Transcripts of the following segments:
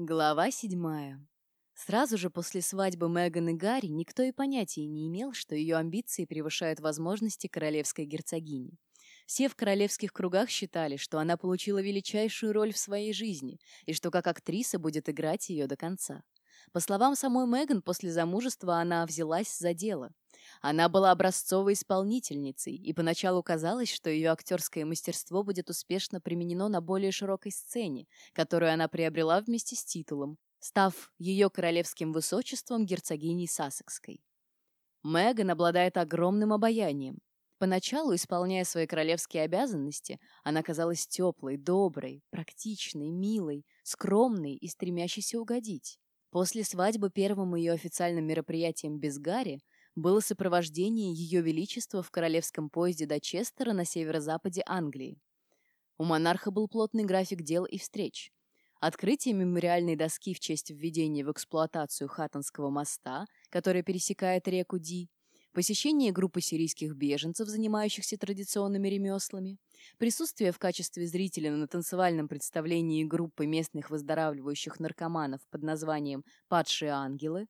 Глава седьмая. Сразу же после свадьбы Меган и Гарри никто и понятия не имел, что ее амбиции превышают возможности королевской герцогини. Все в королевских кругах считали, что она получила величайшую роль в своей жизни и что как актриса будет играть ее до конца. По словам самой Меган, после замужества она взялась за дело. Она была образцовой исполнительницей, и поначалу казалось, что ее актерское мастерство будет успешно применено на более широкой сцене, которую она приобрела вместе с титулом, став ее королевским высочеством герцогиней Сассекской. Меган обладает огромным обаянием. Поначалу, исполняя свои королевские обязанности, она казалась теплой, доброй, практичной, милой, скромной и стремящейся угодить. После свадьбы первым ее официальным мероприятием без Гарри было сопровождение Ее Величества в королевском поезде до Честера на северо-западе Англии. У монарха был плотный график дел и встреч. Открытие мемориальной доски в честь введения в эксплуатацию Хаттонского моста, который пересекает реку Ди, посещение группы сирийских беженцев, занимающихся традиционными ремеслами, присутствие в качестве зрителя на танцевальном представлении группы местных выздоравливающих наркоманов под названием «Падшие ангелы»,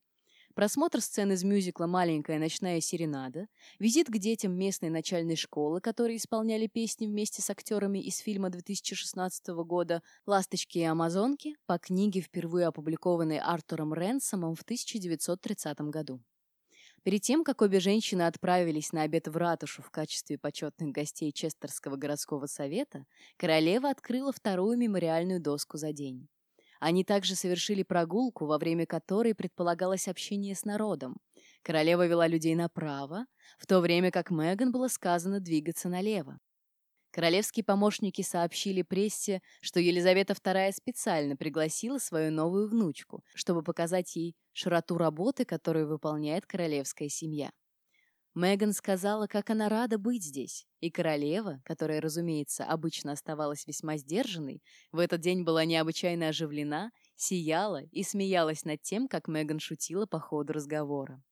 просмотр сцен из мюзикла «Маленькая ночная серенада», визит к детям местной начальной школы, которые исполняли песни вместе с актерами из фильма 2016 года «Ласточки и амазонки» по книге, впервые опубликованной Артуром Ренсомом в 1930 году. Перед тем, как обе женщины отправились на обед в ратушу в качестве почетных гостей Честерского городского совета, королева открыла вторую мемориальную доску за день. Они также совершили прогулку, во время которой предполагалось общение с народом. Королева вела людей направо, в то время как Меган было сказано двигаться налево. Королевские помощники сообщили прессе, что Елизавета II специально пригласила свою новую внучку, чтобы показать ей широту работы, которую выполняет королевская семья. Меган сказала, как она рада быть здесь, и королева, которая, разумеется, обычно оставалась весьма сдержанной, в этот день была необычайно оживлена, сияла и смеялась над тем, как Меган шутила по ходу разговора.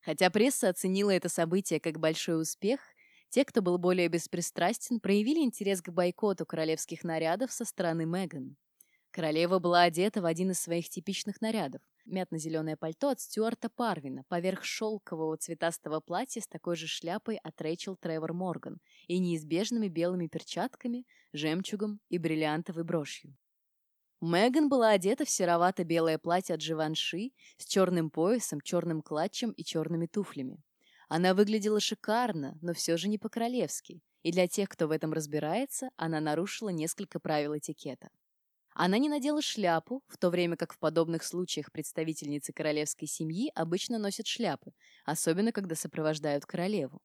Хотя пресса оценила это событие как большой успех, те, кто был более беспристрастен, проявили интерес к бойкоту королевских нарядов со стороны Меган. Королева была одета в один из своих типичных нарядов – мятно-зеленое пальто от Стюарта Парвина поверх шелкового цветастого платья с такой же шляпой от Рэйчел Тревор Морган и неизбежными белыми перчатками, жемчугом и бриллиантовой брошью. Меган была одета в серовато-белое платье от Живанши с черным поясом, черным клатчем и черными туфлями. Она выглядела шикарно, но все же не по-королевски, и для тех, кто в этом разбирается, она нарушила несколько правил этикета. Она не надела шляпу, в то время как в подобных случаях представительницы королевской семьи обычно носят шляпы, особенно когда сопровождают королеву.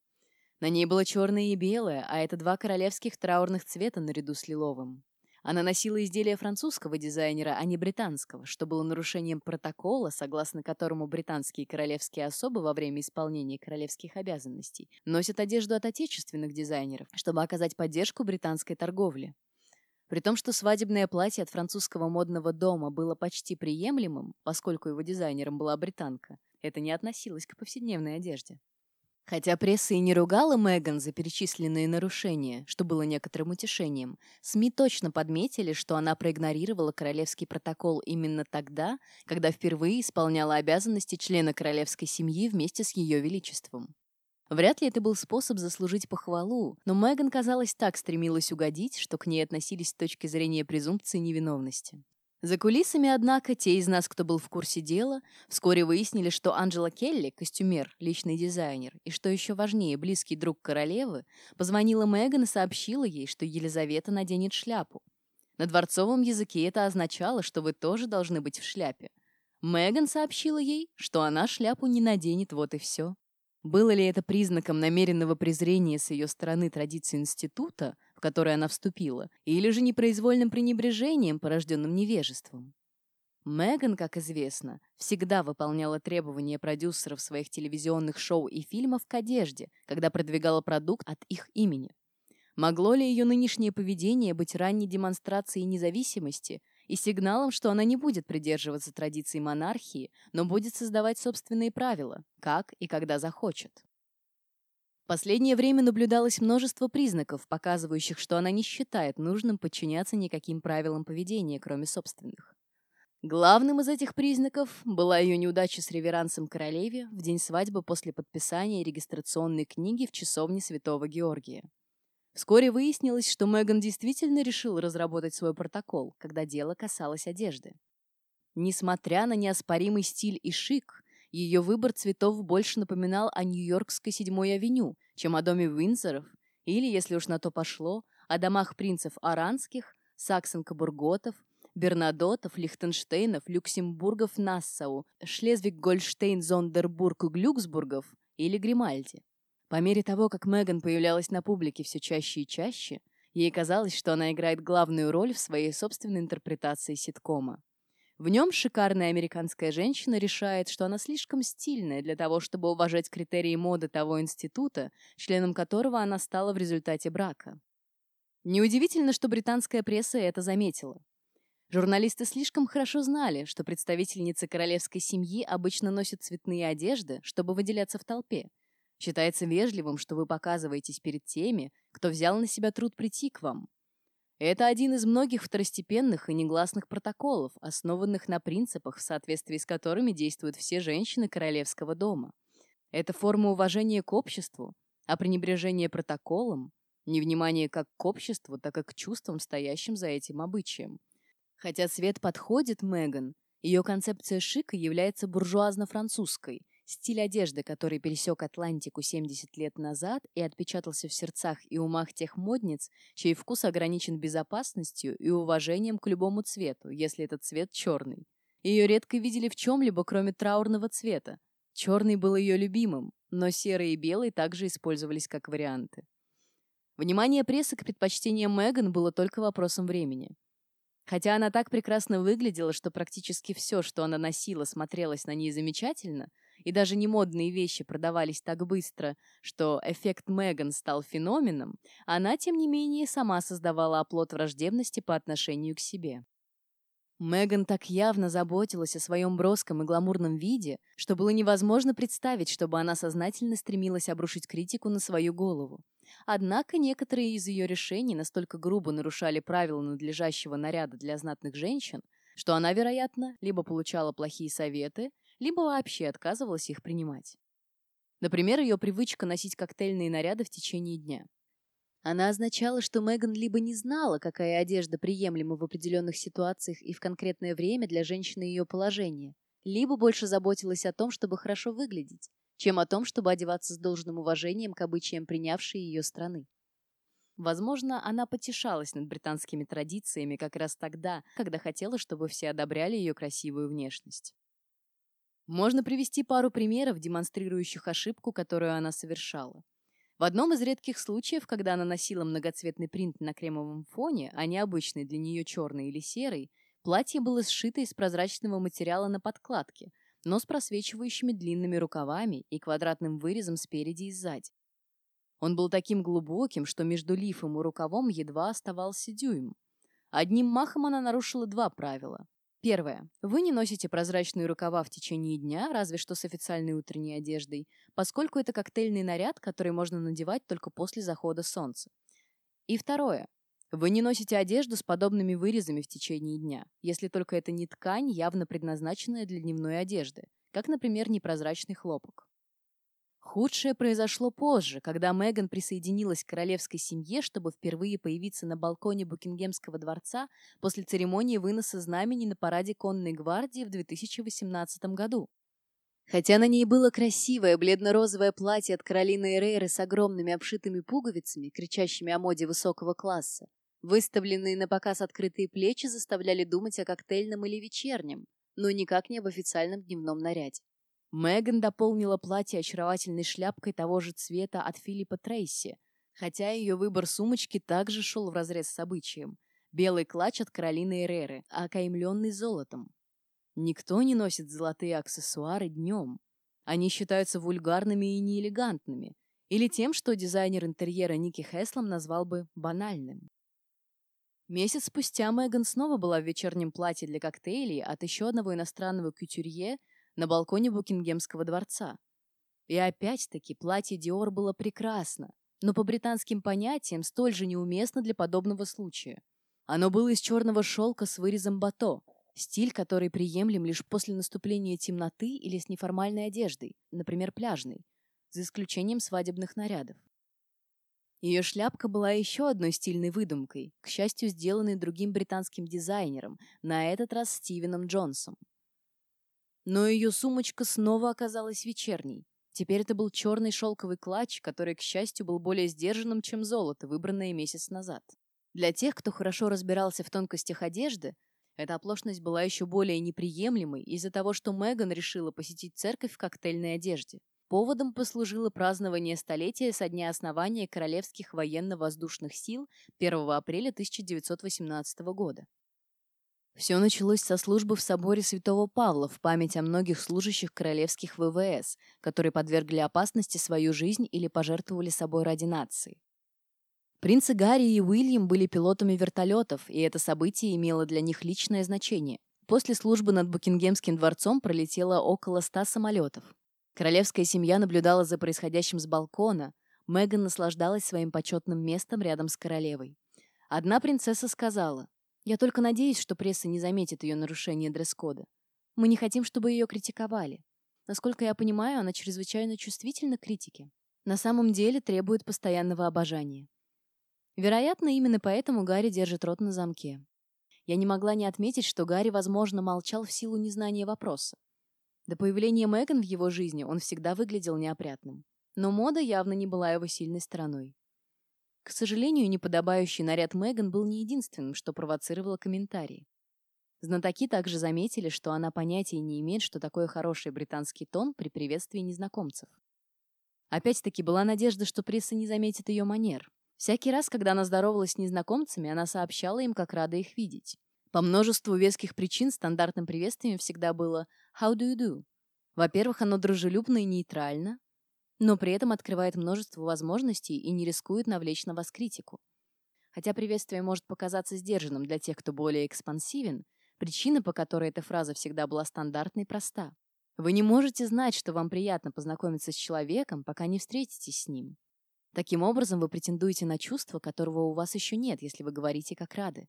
На ней было черное и белое, а это два королевских траурных цвета наряду с лиловым. Она носила изделия французского дизайнера, а не британского, что было нарушением протокола, согласно которому британские королевские особы во время исполнения королевских обязанностей носят одежду от отечественных дизайнеров, чтобы оказать поддержку британской торговле. При том, что свадебное платье от французского модного дома было почти приемлемым, поскольку его дизайнером была британка, это не относилось к повседневной одежде. Хотя пресса и не ругала Меган за перечисленные нарушения, что было некоторым утешением, СМИ точно подметили, что она проигнорировала королевский протокол именно тогда, когда впервые исполняла обязанности члена королевской семьи вместе с ее величеством. Вряд ли это был способ заслужить похвалу, но Меган, казалось, так стремилась угодить, что к ней относились с точки зрения презумпции невиновности. За кулисами, однако, те из нас, кто был в курсе дела, вскоре выяснили, что Анджела Келли, костюмер, личный дизайнер, и, что еще важнее, близкий друг королевы, позвонила Меган и сообщила ей, что Елизавета наденет шляпу. На дворцовом языке это означало, что вы тоже должны быть в шляпе. Меган сообщила ей, что она шляпу не наденет, вот и все. Было ли это признаком намеренного презрения с ее стороны традиции института, в который она вступила, или же непроизвольным пренебрежением, порожденным невежеством? Меган, как известно, всегда выполняла требования продюсеров своих телевизионных шоу и фильмов к одежде, когда продвигала продукт от их имени. Могло ли ее нынешнее поведение быть ранней демонстрацией независимости и сигналом, что она не будет придерживаться традиций монархии, но будет создавать собственные правила, как и когда захочет. В последнее время наблюдалось множество признаков, показывающих, что она не считает нужным подчиняться никаким правилам поведения, кроме собственных. Главным из этих признаков была ее неудача с реверансом королеве в день свадьбы после подписания регистрационной книги в часовне Святого Георгия. Вскоре выяснилось, что Меган действительно решил разработать свой протокол, когда дело касалось одежды. Несмотря на неоспоримый стиль и шик, ее выбор цветов больше напоминал о Нью-Йоркской седьмой авеню, чем о доме Уинзоров, или, если уж на то пошло, о домах принцев Аранских, Саксон-Кабурготов, Бернадотов, Лихтенштейнов, Люксембургов, Нассау, Шлезвиг-Гольштейн, Зондербург, Глюксбургов или Гримальди. По мере того, как Меган появлялась на публике все чаще и чаще, ей казалось, что она играет главную роль в своей собственной интерпретации ситкома. В нем шикарная американская женщина решает, что она слишком стильная для того, чтобы уважать критерии моды того института, членом которого она стала в результате брака. Неудивительно, что британская пресса это заметила. Журналисты слишком хорошо знали, что представительницы королевской семьи обычно носят цветные одежды, чтобы выделяться в толпе. Считается вежливым, что вы показываетесь перед теми, кто взял на себя труд прийти к вам. Это один из многих второстепенных и негласных протоколов, основанных на принципах, в соответствии с которыми действуют все женщины королевского дома. Это форма уважения к обществу, а пренебрежение протоколом – невнимание как к обществу, так и к чувствам, стоящим за этим обычаем – Хотя цвет подходит Меган, ее концепция шика является буржуазно-французской, стиль одежды, который пересек Атлантику 70 лет назад и отпечатался в сердцах и умах тех модниц, чей вкус ограничен безопасностью и уважением к любому цвету, если этот цвет черный. Ее редко видели в чем-либо, кроме траурного цвета. Черный был ее любимым, но серый и белый также использовались как варианты. Внимание прессы к предпочтениям Меган было только вопросом времени. Хотя она так прекрасно выглядела, что практически все, что она носила, смотрелось на ней замечательно, и даже немодные вещи продавались так быстро, что эффект Меган стал феноменом, она, тем не менее, сама создавала оплот враждебности по отношению к себе. Меган так явно заботилась о своем броском и гламурном виде, что было невозможно представить, чтобы она сознательно стремилась обрушить критику на свою голову. Однако некоторые из ее решений настолько грубо нарушали правила надлежащего наряда для знатных женщин, что она, вероятно, либо получала плохие советы, либо вообще отказывалась их принимать. Например, ее привычка носить коктейльные наряды в течение дня. Она означала, что Меган либо не знала, какая одежда приемлема в определенных ситуациях и в конкретное время для женщины ее положения, либо больше заботилась о том, чтобы хорошо выглядеть, чем о том, чтобы одеваться с должным уважением к обычаям принявшей ее страны. Возможно, она потешалась над британскими традициями как раз тогда, когда хотела, чтобы все одобряли ее красивую внешность. Можно привести пару примеров, демонстрирующих ошибку, которую она совершала. В одном из редких случаев, когда она носила многоцветный принт на кремовом фоне, а не обычный для нее черный или серый, платье было сшито из прозрачного материала на подкладке – но с просвечивающими длинными рукавами и квадратным вырезом спереди и сзади. Он был таким глубоким, что между лифом и рукавом едва оставался дюйм. Одним махом она нарушила два правила. Первое. Вы не носите прозрачные рукава в течение дня, разве что с официальной утренней одеждой, поскольку это коктейльный наряд, который можно надевать только после захода солнца. И второе. Вы не носите одежду с подобными вырезами в течение дня, если только это не ткань, явно предназначенная для дневной одежды, как, например, непрозрачный хлопок. Худшее произошло позже, когда Меган присоединилась к королевской семье, чтобы впервые появиться на балконе Букингемского дворца после церемонии выноса знамени на параде конной гвардии в 2018 году. Хотя на ней было красивое бледно-розовое платье от Каролины Эрейры с огромными обшитыми пуговицами, кричащими о моде высокого класса, выставленные на показ открытые плечи заставляли думать о коктейльном или вечернем, но никак не об официальном дневном наряде. Меган дополнила платье очаровательной шляпкой того же цвета от Филиппа Трейси, хотя ее выбор сумочки также шел вразрез с обычаем. Белый клатч от Каролины Эреры, окаймленный золотом. Никто не носит золотые аксессуары днем. Они считаются вульгарными и неэлегантными, или тем, что дизайнер интерьера Ники Хеслом назвал бы банальным. Месяц спустя Меган снова была в вечернем платье для коктейлей от еще одного иностранного кутюрье на балконе Букингемского дворца. И опять-таки платье Диор было прекрасно, но по британским понятиям столь же неуместно для подобного случая. Оно было из черного шелка с вырезом бато, Стиль, который приемлем лишь после наступления темноты или с неформальной одеждой, например, пляжной, за исключением свадебных нарядов. Ее шляпка была еще одной стильной выдумкой, к счастью, сделанной другим британским дизайнером, на этот раз Стивеном Джонсом. Но ее сумочка снова оказалась вечерней. Теперь это был черный шелковый клатч, который, к счастью, был более сдержанным, чем золото, выбранное месяц назад. Для тех, кто хорошо разбирался в тонкостях одежды, эта оплошность была еще более неприемлемой из-за того, что Меган решила посетить церковь в коктейльной одежде. Поводом послужило празднование столетия со дня основания Королевских военно-воздушных сил 1 апреля 1918 года. Все началось со службы в соборе Святого Павла в память о многих служащих королевских ВВС, которые подвергли опасности свою жизнь или пожертвовали собой ради нации. Принцы Гарри и Уильям были пилотами вертолетов, и это событие имело для них личное значение. После службы над Букингемским дворцом пролетело около ста самолетов. Королевская семья наблюдала за происходящим с балкона. Меган наслаждалась своим почетным местом рядом с королевой. Одна принцесса сказала, «Я только надеюсь, что пресса не заметит ее нарушение дресс-кода. Мы не хотим, чтобы ее критиковали. Насколько я понимаю, она чрезвычайно чувствительна к критике. На самом деле требует постоянного обожания. Вероятно, именно поэтому Гарри держит рот на замке. Я не могла не отметить, что Гарри, возможно, молчал в силу незнания вопроса. До появления Меган в его жизни он всегда выглядел неопрятным. Но мода явно не была его сильной стороной. К сожалению, неподобающий наряд Меган был не единственным, что провоцировало комментарии. Знатоки также заметили, что она понятия не имеет, что такое хороший британский тон при приветствии незнакомцев. Опять-таки была надежда, что пресса не заметит ее манер. Всякий раз, когда она здоровалась с незнакомцами, она сообщала им, как рада их видеть. По множеству веских причин стандартным приветствием всегда было «How do you do?». Во-первых, оно дружелюбно и нейтрально, но при этом открывает множество возможностей и не рискует навлечь на вас критику. Хотя приветствие может показаться сдержанным для тех, кто более экспансивен, причина, по которой эта фраза всегда была стандартной, проста. Вы не можете знать, что вам приятно познакомиться с человеком, пока не встретитесь с ним. Таким образом, вы претендуете на чувство, которого у вас еще нет, если вы говорите как рады.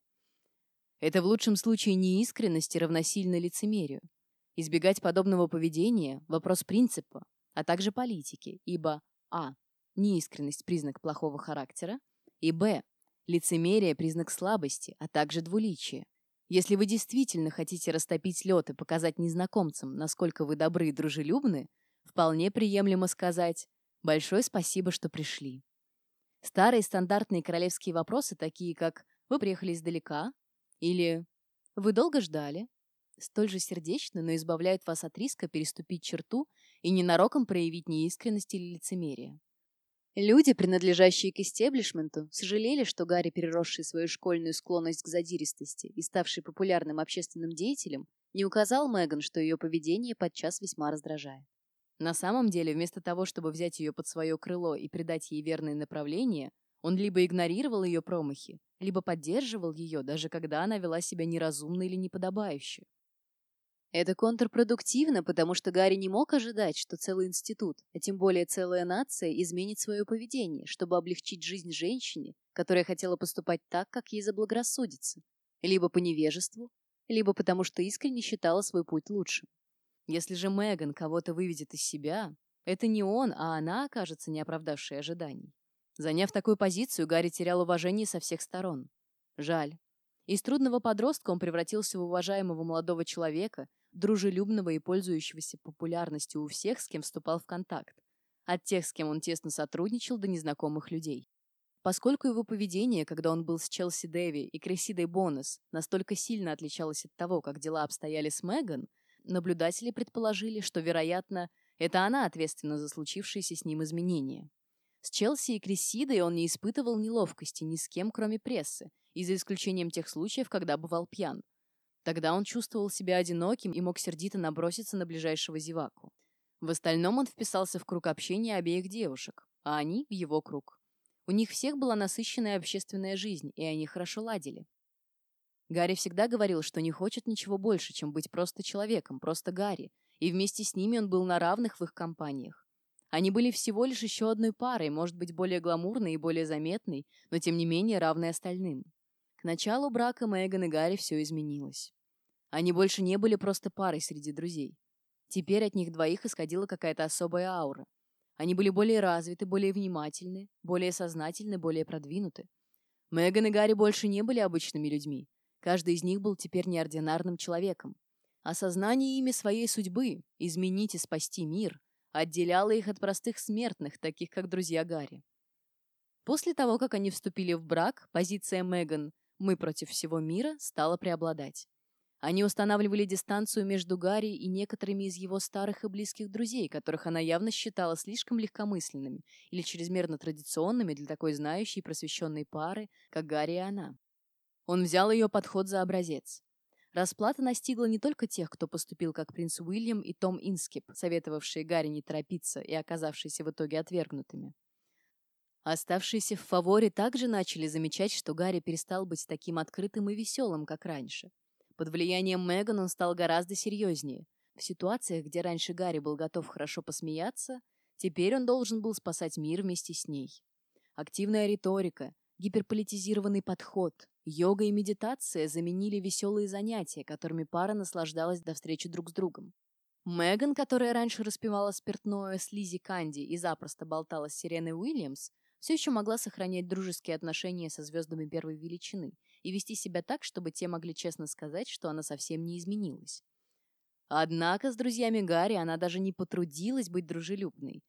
Это в лучшем случае неискренность и равносильно лицемерию. Избегать подобного поведения – вопрос принципа, а также политики, ибо а. неискренность – признак плохого характера, и б. лицемерие – признак слабости, а также двуличия. Если вы действительно хотите растопить лед и показать незнакомцам, насколько вы добры и дружелюбны, вполне приемлемо сказать «большое спасибо, что пришли». Старые стандартные королевские вопросы, такие как «Вы приехали издалека?» Или «Вы долго ждали?» Столь же сердечно, но избавляют вас от риска переступить черту и ненароком проявить неискренность или лицемерие. Люди, принадлежащие к истеблишменту, сожалели, что Гарри, переросший свою школьную склонность к задиристости и ставший популярным общественным деятелем, не указал Меган, что ее поведение подчас весьма раздражает. На самом деле, вместо того, чтобы взять ее под свое крыло и придать ей верное направление, он либо игнорировал ее промахи, либо поддерживал ее, даже когда она вела себя неразумно или неподобающе. Это контрпродуктивно, потому что Гарри не мог ожидать, что целый институт, а тем более целая нация, изменит свое поведение, чтобы облегчить жизнь женщине, которая хотела поступать так, как ей заблагорассудится, либо по невежеству, либо потому что искренне считала свой путь лучшим. Если же Меган кого-то выведет из себя, это не он, а она окажется не оправдавшей ожиданий. Заняв такую позицию, Гарри терял уважение со всех сторон. Жаль. Из трудного подростка он превратился в уважаемого молодого человека, дружелюбного и пользующегося популярностью у всех, с кем вступал в контакт. От тех, с кем он тесно сотрудничал, до незнакомых людей. Поскольку его поведение, когда он был с Челси Дэви и Крисидой Бонус, настолько сильно отличалось от того, как дела обстояли с Меган, наблюдатели предположили, что, вероятно, это она ответственна за случившиеся с ним изменения. С Челси и Крисидой он не испытывал неловкости ни с кем, кроме прессы, и за исключением тех случаев, когда бывал пьян. Тогда он чувствовал себя одиноким и мог сердито наброситься на ближайшего зеваку. В остальном он вписался в круг общения обеих девушек, а они — в его круг. У них всех была насыщенная общественная жизнь, и они хорошо ладили. Гарри всегда говорил, что не хочет ничего больше, чем быть просто человеком, просто Гарри, и вместе с ними он был на равных в их компаниях. Они были всего лишь еще одной парой, может быть, более гламурной и более заметной, но тем не менее равной остальным. К началу брака Меган и Гарри все изменилось. Они больше не были просто парой среди друзей. Теперь от них двоих исходила какая-то особая аура. Они были более развиты, более внимательны, более сознательны, более продвинуты. Меган и Гарри больше не были обычными людьми. Каждый из них был теперь неординарным человеком. Осознание ими своей судьбы, изменить и спасти мир, отделяло их от простых смертных, таких как друзья Гарри. После того, как они вступили в брак, позиция Меган «мы против всего мира» стала преобладать. Они устанавливали дистанцию между Гарри и некоторыми из его старых и близких друзей, которых она явно считала слишком легкомысленными или чрезмерно традиционными для такой знающей и просвещенной пары, как Гарри и она. Он взял ее подход за образец. Расплата настигла не только тех, кто поступил как принц Уильям и Том Инскип, советовавшие Гарри не торопиться и оказавшиеся в итоге отвергнутыми. Оставшиеся в фаворе также начали замечать, что Гарри перестал быть таким открытым и веселым, как раньше – под влиянием Меган он стал гораздо серьезнее. В ситуациях, где раньше Гарри был готов хорошо посмеяться, теперь он должен был спасать мир вместе с ней. Активная риторика, гиперполитизированный подход, йога и медитация заменили веселые занятия, которыми пара наслаждалась до встречи друг с другом. Меган, которая раньше распевала спиртное с Лизи Канди и запросто болтала с Сиреной Уильямс, все еще могла сохранять дружеские отношения со звездами первой величины и вести себя так, чтобы те могли честно сказать, что она совсем не изменилась. Однако с друзьями Гарри она даже не потрудилась быть дружелюбной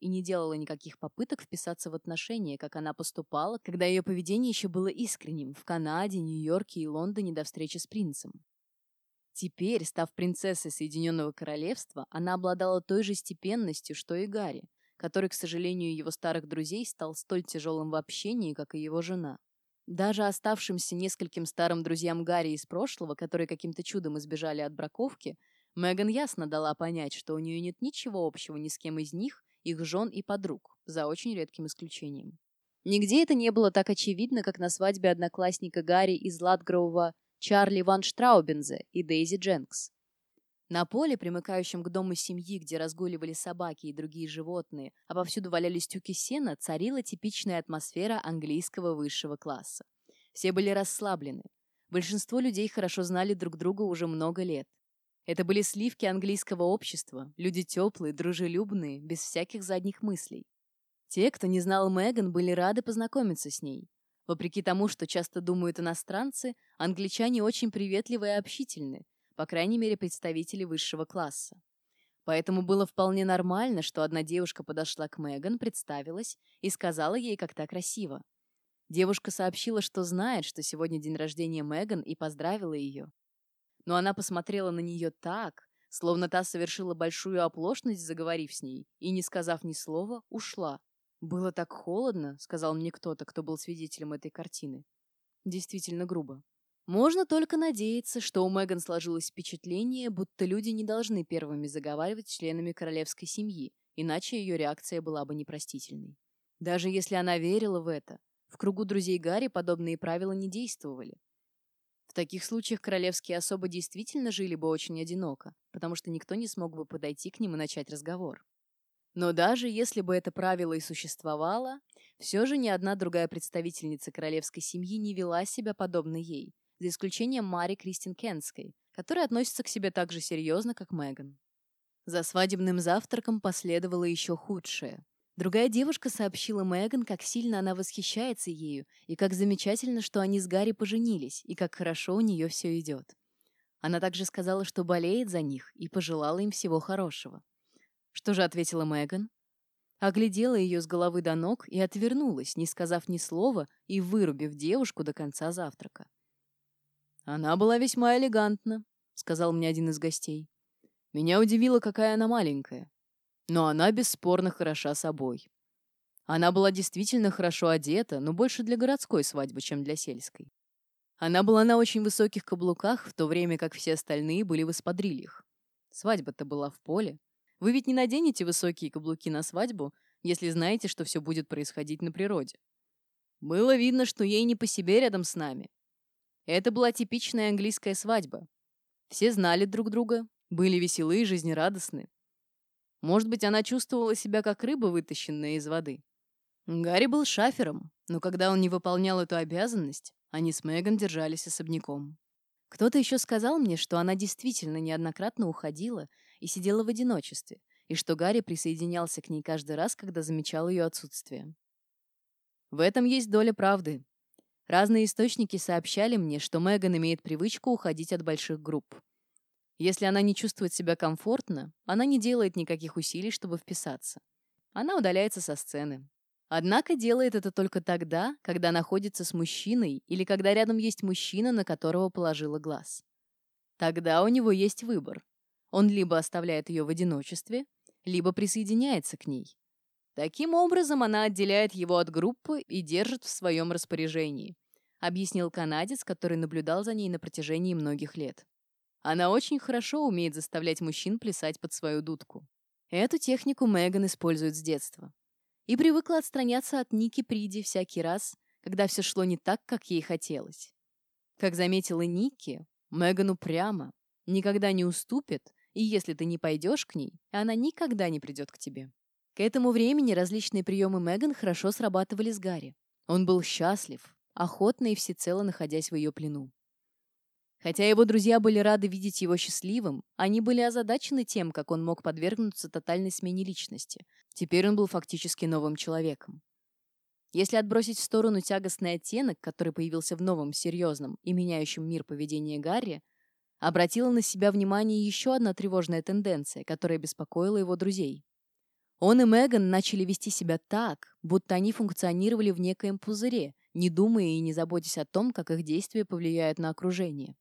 и не делала никаких попыток вписаться в отношения, как она поступала, когда ее поведение еще было искренним в Канаде, Нью-Йорке и Лондоне до встречи с принцем. Теперь, став принцессой Соединенного Королевства, она обладала той же степенностью, что и Гарри, который, к сожалению, его старых друзей стал столь тяжелым в общении, как и его жена. Даже оставшимся нескольким старым друзьям Гарри из прошлого, которые каким-то чудом избежали от браковки, Меган ясно дала понять, что у нее нет ничего общего ни с кем из них, их жен и подруг, за очень редким исключением. Нигде это не было так очевидно, как на свадьбе одноклассника Гарри из Ладгроува Чарли Ван Штраубензе и Дейзи Дженкс. На поле, примыкающем к дому семьи, где разгуливали собаки и другие животные, а повсюду валялись тюки сена, царила типичная атмосфера английского высшего класса. Все были расслаблены. Большинство людей хорошо знали друг друга уже много лет. Это были сливки английского общества, люди теплые, дружелюбные, без всяких задних мыслей. Те, кто не знал Меган, были рады познакомиться с ней. Вопреки тому, что часто думают иностранцы, англичане очень приветливы и общительны, по крайней мере, представители высшего класса. Поэтому было вполне нормально, что одна девушка подошла к Меган, представилась и сказала ей, как так красиво. Девушка сообщила, что знает, что сегодня день рождения Меган, и поздравила ее. Но она посмотрела на нее так, словно та совершила большую оплошность, заговорив с ней, и, не сказав ни слова, ушла. «Было так холодно», — сказал мне кто-то, кто был свидетелем этой картины. Действительно грубо. Можно только надеяться, что у Меган сложилось впечатление, будто люди не должны первыми заговаривать с членами королевской семьи, иначе ее реакция была бы непростительной. Даже если она верила в это, в кругу друзей Гарри подобные правила не действовали. В таких случаях королевские особы действительно жили бы очень одиноко, потому что никто не смог бы подойти к ним и начать разговор. Но даже если бы это правило и существовало, все же ни одна другая представительница королевской семьи не вела себя подобно ей, за исключением Мари Кристин Кенской, которая относится к себе так же серьезно, как Меган. За свадебным завтраком последовало еще худшее. Другая девушка сообщила Меган, как сильно она восхищается ею, и как замечательно, что они с Гарри поженились, и как хорошо у нее все идет. Она также сказала, что болеет за них, и пожелала им всего хорошего. Что же ответила Меган? Оглядела ее с головы до ног и отвернулась, не сказав ни слова и вырубив девушку до конца завтрака. «Она была весьма элегантна», — сказал мне один из гостей. «Меня удивило, какая она маленькая. Но она бесспорно хороша собой. Она была действительно хорошо одета, но больше для городской свадьбы, чем для сельской. Она была на очень высоких каблуках, в то время как все остальные были в эспадрильях. Свадьба-то была в поле. Вы ведь не наденете высокие каблуки на свадьбу, если знаете, что все будет происходить на природе. Было видно, что ей не по себе рядом с нами, это была типичная английская свадьба. Все знали друг друга, были веселы и жизнерадостны. Может быть, она чувствовала себя как рыба, вытащенная из воды. Гарри был шафером, но когда он не выполнял эту обязанность, они с Меган держались особняком. Кто-то еще сказал мне, что она действительно неоднократно уходила и сидела в одиночестве, и что Гарри присоединялся к ней каждый раз, когда замечал ее отсутствие. В этом есть доля правды. Разные источники сообщали мне, что Меган имеет привычку уходить от больших групп. Если она не чувствует себя комфортно, она не делает никаких усилий, чтобы вписаться. Она удаляется со сцены. Однако делает это только тогда, когда находится с мужчиной или когда рядом есть мужчина, на которого положила глаз. Тогда у него есть выбор. Он либо оставляет ее в одиночестве, либо присоединяется к ней. Таким образом, она отделяет его от группы и держит в своем распоряжении, объяснил канадец, который наблюдал за ней на протяжении многих лет. Она очень хорошо умеет заставлять мужчин плясать под свою дудку. Эту технику Меган использует с детства. И привыкла отстраняться от Ники Приди всякий раз, когда все шло не так, как ей хотелось. Как заметила Ники, Меган упряма, никогда не уступит и если ты не пойдешь к ней, она никогда не придет к тебе. К этому времени различные приемы Меган хорошо срабатывали с Гарри. Он был счастлив, охотно и всецело находясь в ее плену. Хотя его друзья были рады видеть его счастливым, они были озадачены тем, как он мог подвергнуться тотальной смене личности. Теперь он был фактически новым человеком. Если отбросить в сторону тягостный оттенок, который появился в новом, серьезном и меняющем мир поведении Гарри, обратила на себя внимание еще одна тревожная тенденция, которая беспокоила его друзей. Он и Меган начали вести себя так, будто они функционировали в некоем пузыре, не думая и не заботясь о том, как их действия повлияют на окружение.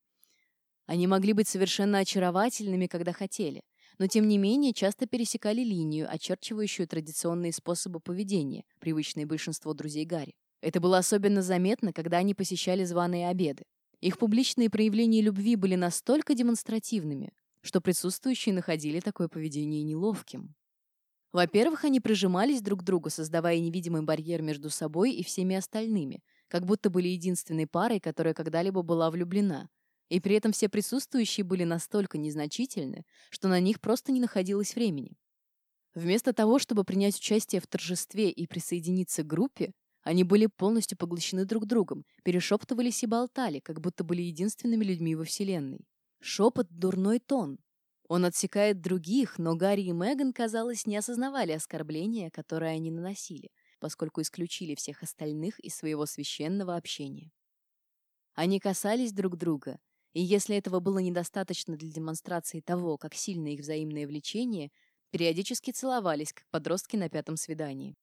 Они могли быть совершенно очаровательными, когда хотели, но тем не менее часто пересекали линию, очерчивающую традиционные способы поведения, привычные большинству друзей Гарри. Это было особенно заметно, когда они посещали званые обеды. Их публичные проявления любви были настолько демонстративными, что присутствующие находили такое поведение неловким. Во-первых, они прижимались друг к другу, создавая невидимый барьер между собой и всеми остальными, как будто были единственной парой, которая когда-либо была влюблена. И при этом все присутствующие были настолько незначительны, что на них просто не находилось времени. Вместо того, чтобы принять участие в торжестве и присоединиться к группе, они были полностью поглощены друг другом, перешептывались и болтали, как будто были единственными людьми во Вселенной. Шепот — дурной тон. Он отсекает других, но Гарри и Меган, казалось, не осознавали оскорбления, которые они наносили, поскольку исключили всех остальных из своего священного общения. Они касались друг друга, и если этого было недостаточно для демонстрации того, как сильно их взаимное влечение, периодически целовались, как подростки на пятом свидании.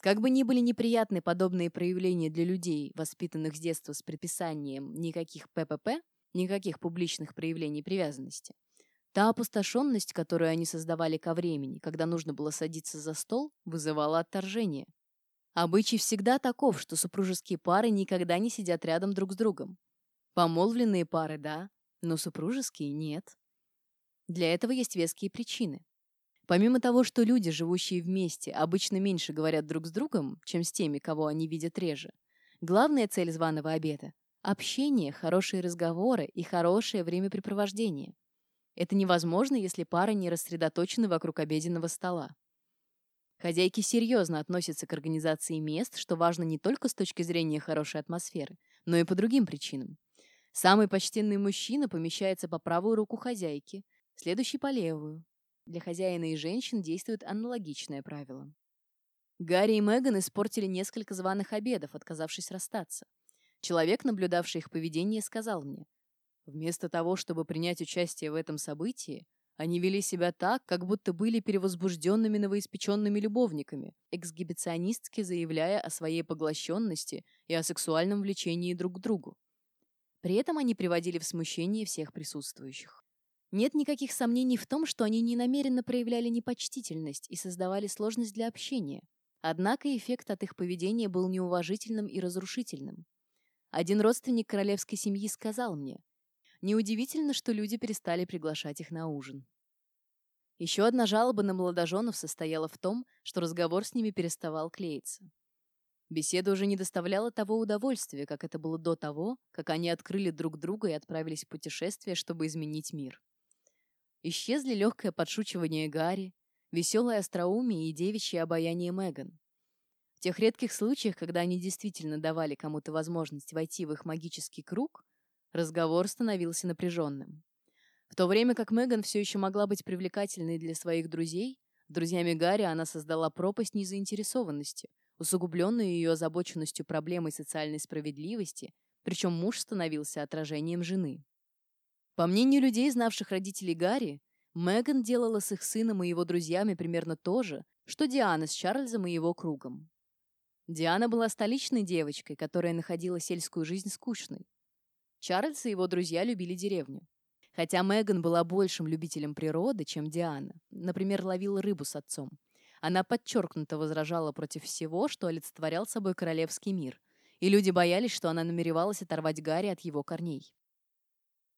Как бы ни были неприятны подобные проявления для людей, воспитанных с детства с приписанием никаких ППП, никаких публичных проявлений привязанности, та опустошенность, которую они создавали ко времени, когда нужно было садиться за стол, вызывала отторжение. Обычай всегда таков, что супружеские пары никогда не сидят рядом друг с другом. Помолвленные пары – да, но супружеские – нет. Для этого есть веские причины. Помимо того, что люди, живущие вместе, обычно меньше говорят друг с другом, чем с теми, кого они видят реже, главная цель званого обеда – общение, хорошие разговоры и хорошее времяпрепровождение. Это невозможно, если пара не рассредоточена вокруг обеденного стола. Хозяйки серьезно относятся к организации мест, что важно не только с точки зрения хорошей атмосферы, но и по другим причинам. Самый почтенный мужчина помещается по правую руку хозяйки, следующий по левую, для хозяина и женщин действует аналогичное правило. Гарри и Меган испортили несколько званых обедов, отказавшись расстаться. Человек, наблюдавший их поведение, сказал мне, вместо того, чтобы принять участие в этом событии, они вели себя так, как будто были перевозбужденными новоиспеченными любовниками, эксгибиционистски заявляя о своей поглощенности и о сексуальном влечении друг к другу. При этом они приводили в смущение всех присутствующих. Нет никаких сомнений в том, что они ненамеренно проявляли непочтительность и создавали сложность для общения. Однако эффект от их поведения был неуважительным и разрушительным. Один родственник королевской семьи сказал мне, неудивительно, что люди перестали приглашать их на ужин. Еще одна жалоба на молодоженов состояла в том, что разговор с ними переставал клеиться. Беседа уже не доставляла того удовольствия, как это было до того, как они открыли друг друга и отправились в путешествие, чтобы изменить мир. Исчезли легкое подшучивание Гарри, веселое остроумие и девичье обаяние Меган. В тех редких случаях, когда они действительно давали кому-то возможность войти в их магический круг, Разговор становился напряженным. В то время как Меган все еще могла быть привлекательной для своих друзей, друзьями Гарри она создала пропасть незаинтересованности, усугубленную ее озабоченностью проблемой социальной справедливости, причем муж становился отражением жены. По мнению людей, знавших родителей Гарри, Меган делала с их сыном и его друзьями примерно то же, что Диана с Чарльзом и его кругом. Диана была столичной девочкой, которая находила сельскую жизнь скучной. Чарльз и его друзья любили деревню. Хотя Меган была большим любителем природы, чем Диана, например, ловила рыбу с отцом, она подчеркнуто возражала против всего, что олицетворял собой королевский мир, и люди боялись, что она намеревалась оторвать Гарри от его корней.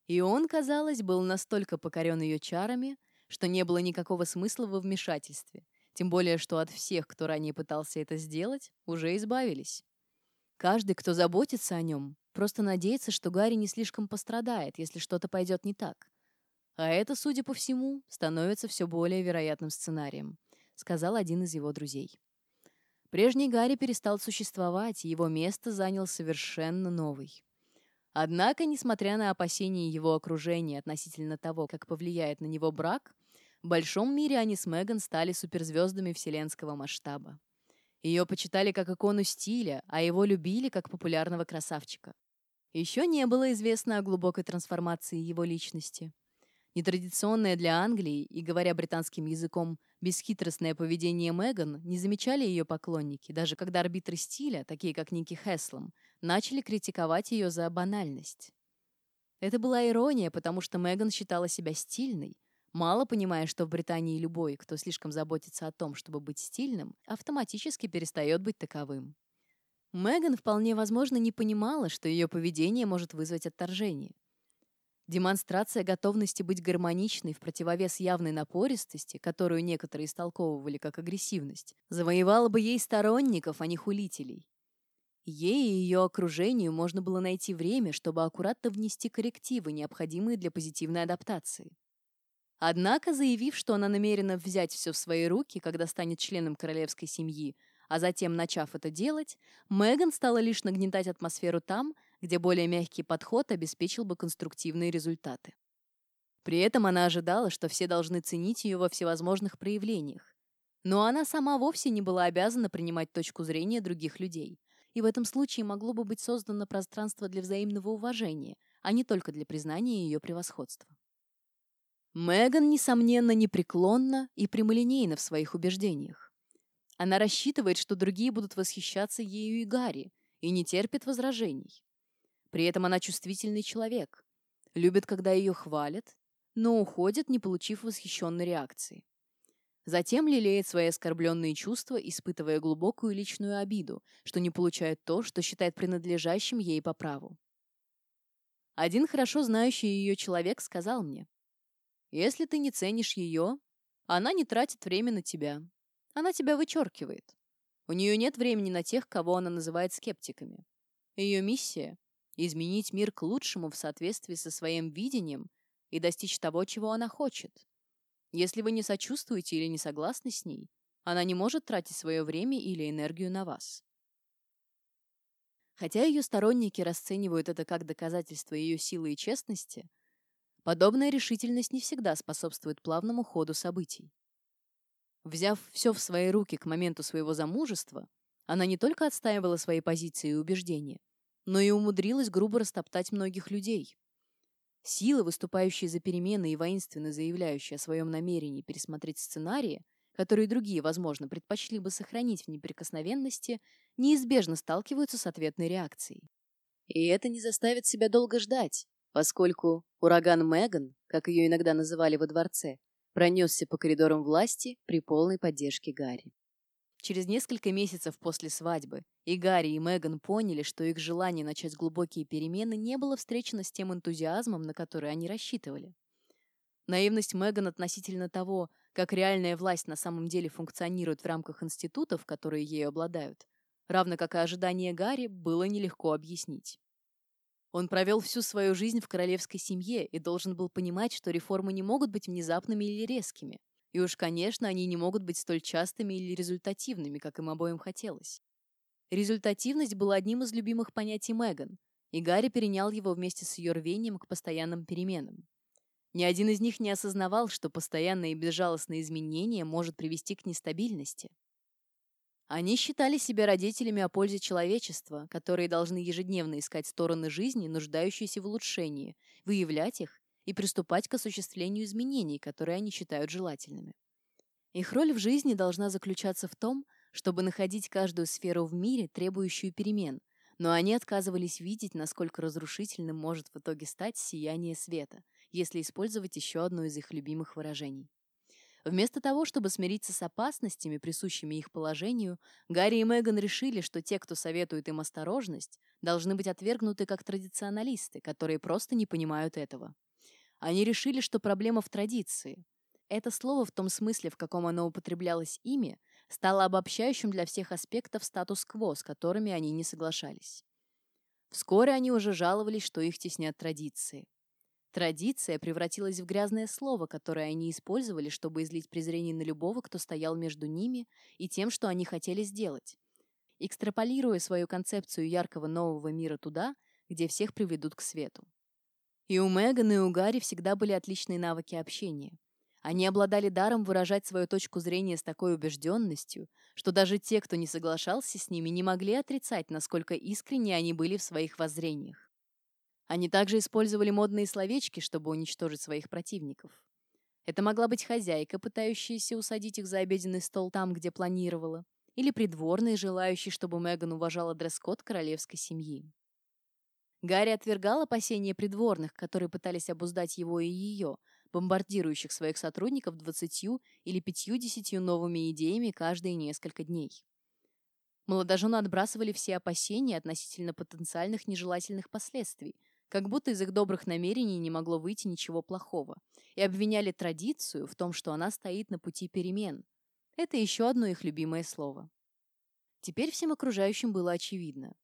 И он, казалось, был настолько покорен ее чарами, что не было никакого смысла во вмешательстве, тем более, что от всех, кто ранее пытался это сделать, уже избавились. Каждый, кто заботится о нем, просто надеется, что Гарри не слишком пострадает, если что-то пойдет не так. А это, судя по всему, становится все более вероятным сценарием, сказал один из его друзей. Прежний Гарри перестал существовать, и его место занял совершенно новый. Однако, несмотря на опасения его окружения относительно того, как повлияет на него брак, в большом мире они с Меган стали суперзвездами вселенского масштаба. Ее почитали как икону стиля, а его любили как популярного красавчика. Еще не было известно о глубокой трансформации его личности. Нетрадиционное для Англии и, говоря британским языком, бесхитростное поведение Меган не замечали ее поклонники, даже когда арбитры стиля, такие как Ники Хэслом, начали критиковать ее за банальность. Это была ирония, потому что Меган считала себя стильной, мало понимая, что в Британии любой, кто слишком заботится о том, чтобы быть стильным, автоматически перестает быть таковым. Меган вполне возможно не понимала, что ее поведение может вызвать отторжение. Демонстрация готовности быть гармоничной в противовес явной напористости, которую некоторые истолковывали как агрессивность, завоевала бы ей сторонников, а не хулителей. Ей и ее окружению можно было найти время, чтобы аккуратно внести коррективы, необходимые для позитивной адаптации. Однако, заявив, что она намерена взять все в свои руки, когда станет членом королевской семьи, а затем, начав это делать, Меган стала лишь нагнетать атмосферу там, где более мягкий подход обеспечил бы конструктивные результаты. При этом она ожидала, что все должны ценить ее во всевозможных проявлениях. Но она сама вовсе не была обязана принимать точку зрения других людей. И в этом случае могло бы быть создано пространство для взаимного уважения, а не только для признания ее превосходства. Меган, несомненно, непреклонна и прямолинейна в своих убеждениях. Она рассчитывает, что другие будут восхищаться ею и Гарри, и не терпит возражений. При этом она чувствительный человек, любит, когда ее хвалят, но уходит, не получив восхищенной реакции. Затем лелеет свои оскорбленные чувства, испытывая глубокую личную обиду, что не получает то, что считает принадлежащим ей по праву. Один хорошо знающий ее человек сказал мне, «Если ты не ценишь ее, она не тратит время на тебя. Она тебя вычеркивает. У нее нет времени на тех, кого она называет скептиками. Ее миссия изменить мир к лучшему в соответствии со своим видением и достичь того, чего она хочет. Если вы не сочувствуете или не согласны с ней, она не может тратить свое время или энергию на вас. Хотя ее сторонники расценивают это как доказательство ее силы и честности, подобная решительность не всегда способствует плавному ходу событий. Взяв все в свои руки к моменту своего замужества, она не только отстаивала свои позиции и убеждения, но и умудрилась грубо растоптать многих людей. Силы, выступающие за перемены и воинственно заявляющие о своем намерении пересмотреть сценарии, которые другие, возможно, предпочли бы сохранить в неприкосновенности, неизбежно сталкиваются с ответной реакцией. И это не заставит себя долго ждать, поскольку ураган Меган, как ее иногда называли во дворце, пронесся по коридорам власти при полной поддержке Гарри. Через несколько месяцев после свадьбы и Гарри, и Меган поняли, что их желание начать глубокие перемены не было встречено с тем энтузиазмом, на который они рассчитывали. Наивность Меган относительно того, как реальная власть на самом деле функционирует в рамках институтов, которые ею обладают, равно как и ожидание Гарри, было нелегко объяснить. Он провел всю свою жизнь в королевской семье и должен был понимать, что реформы не могут быть внезапными или резкими. И уж, конечно, они не могут быть столь частыми или результативными, как им обоим хотелось. Результативность была одним из любимых понятий Меган, и Гарри перенял его вместе с ее рвением к постоянным переменам. Ни один из них не осознавал, что постоянное и безжалостное изменение может привести к нестабильности. Они считали себя родителями о пользе человечества, которые должны ежедневно искать стороны жизни, нуждающиеся в улучшении, выявлять их и приступать к осуществлению изменений, которые они считают желательными. Их роль в жизни должна заключаться в том, чтобы находить каждую сферу в мире, требующую перемен, но они отказывались видеть, насколько разрушительным может в итоге стать сияние света, если использовать еще одно из их любимых выражений. Вместо того, чтобы смириться с опасностями, присущими их положению, Гарри и Меган решили, что те, кто советует им осторожность, должны быть отвергнуты как традиционалисты, которые просто не понимают этого. Они решили, что проблема в традиции. Это слово в том смысле, в каком оно употреблялось ими, стало обобщающим для всех аспектов статус-кво, с которыми они не соглашались. Вскоре они уже жаловались, что их теснят традиции. Традиция превратилась в грязное слово, которое они использовали, чтобы излить презрение на любого, кто стоял между ними и тем, что они хотели сделать, экстраполируя свою концепцию яркого нового мира туда, где всех приведут к свету. И у Меган, и у Гарри всегда были отличные навыки общения. Они обладали даром выражать свою точку зрения с такой убежденностью, что даже те, кто не соглашался с ними, не могли отрицать, насколько искренне они были в своих воззрениях. Они также использовали модные словечки, чтобы уничтожить своих противников. Это могла быть хозяйка, пытающаяся усадить их за обеденный стол там, где планировала, или придворный, желающий, чтобы Меган уважала дресс-код королевской семьи. Гарри отвергал опасения придворных, которые пытались обуздать его и ее, бомбардирующих своих сотрудников двадцатью или пятью-десятью новыми идеями каждые несколько дней. Молодожены отбрасывали все опасения относительно потенциальных нежелательных последствий – как будто из их добрых намерений не могло выйти ничего плохого, и обвиняли традицию в том, что она стоит на пути перемен. Это еще одно их любимое слово. Теперь всем окружающим было очевидно.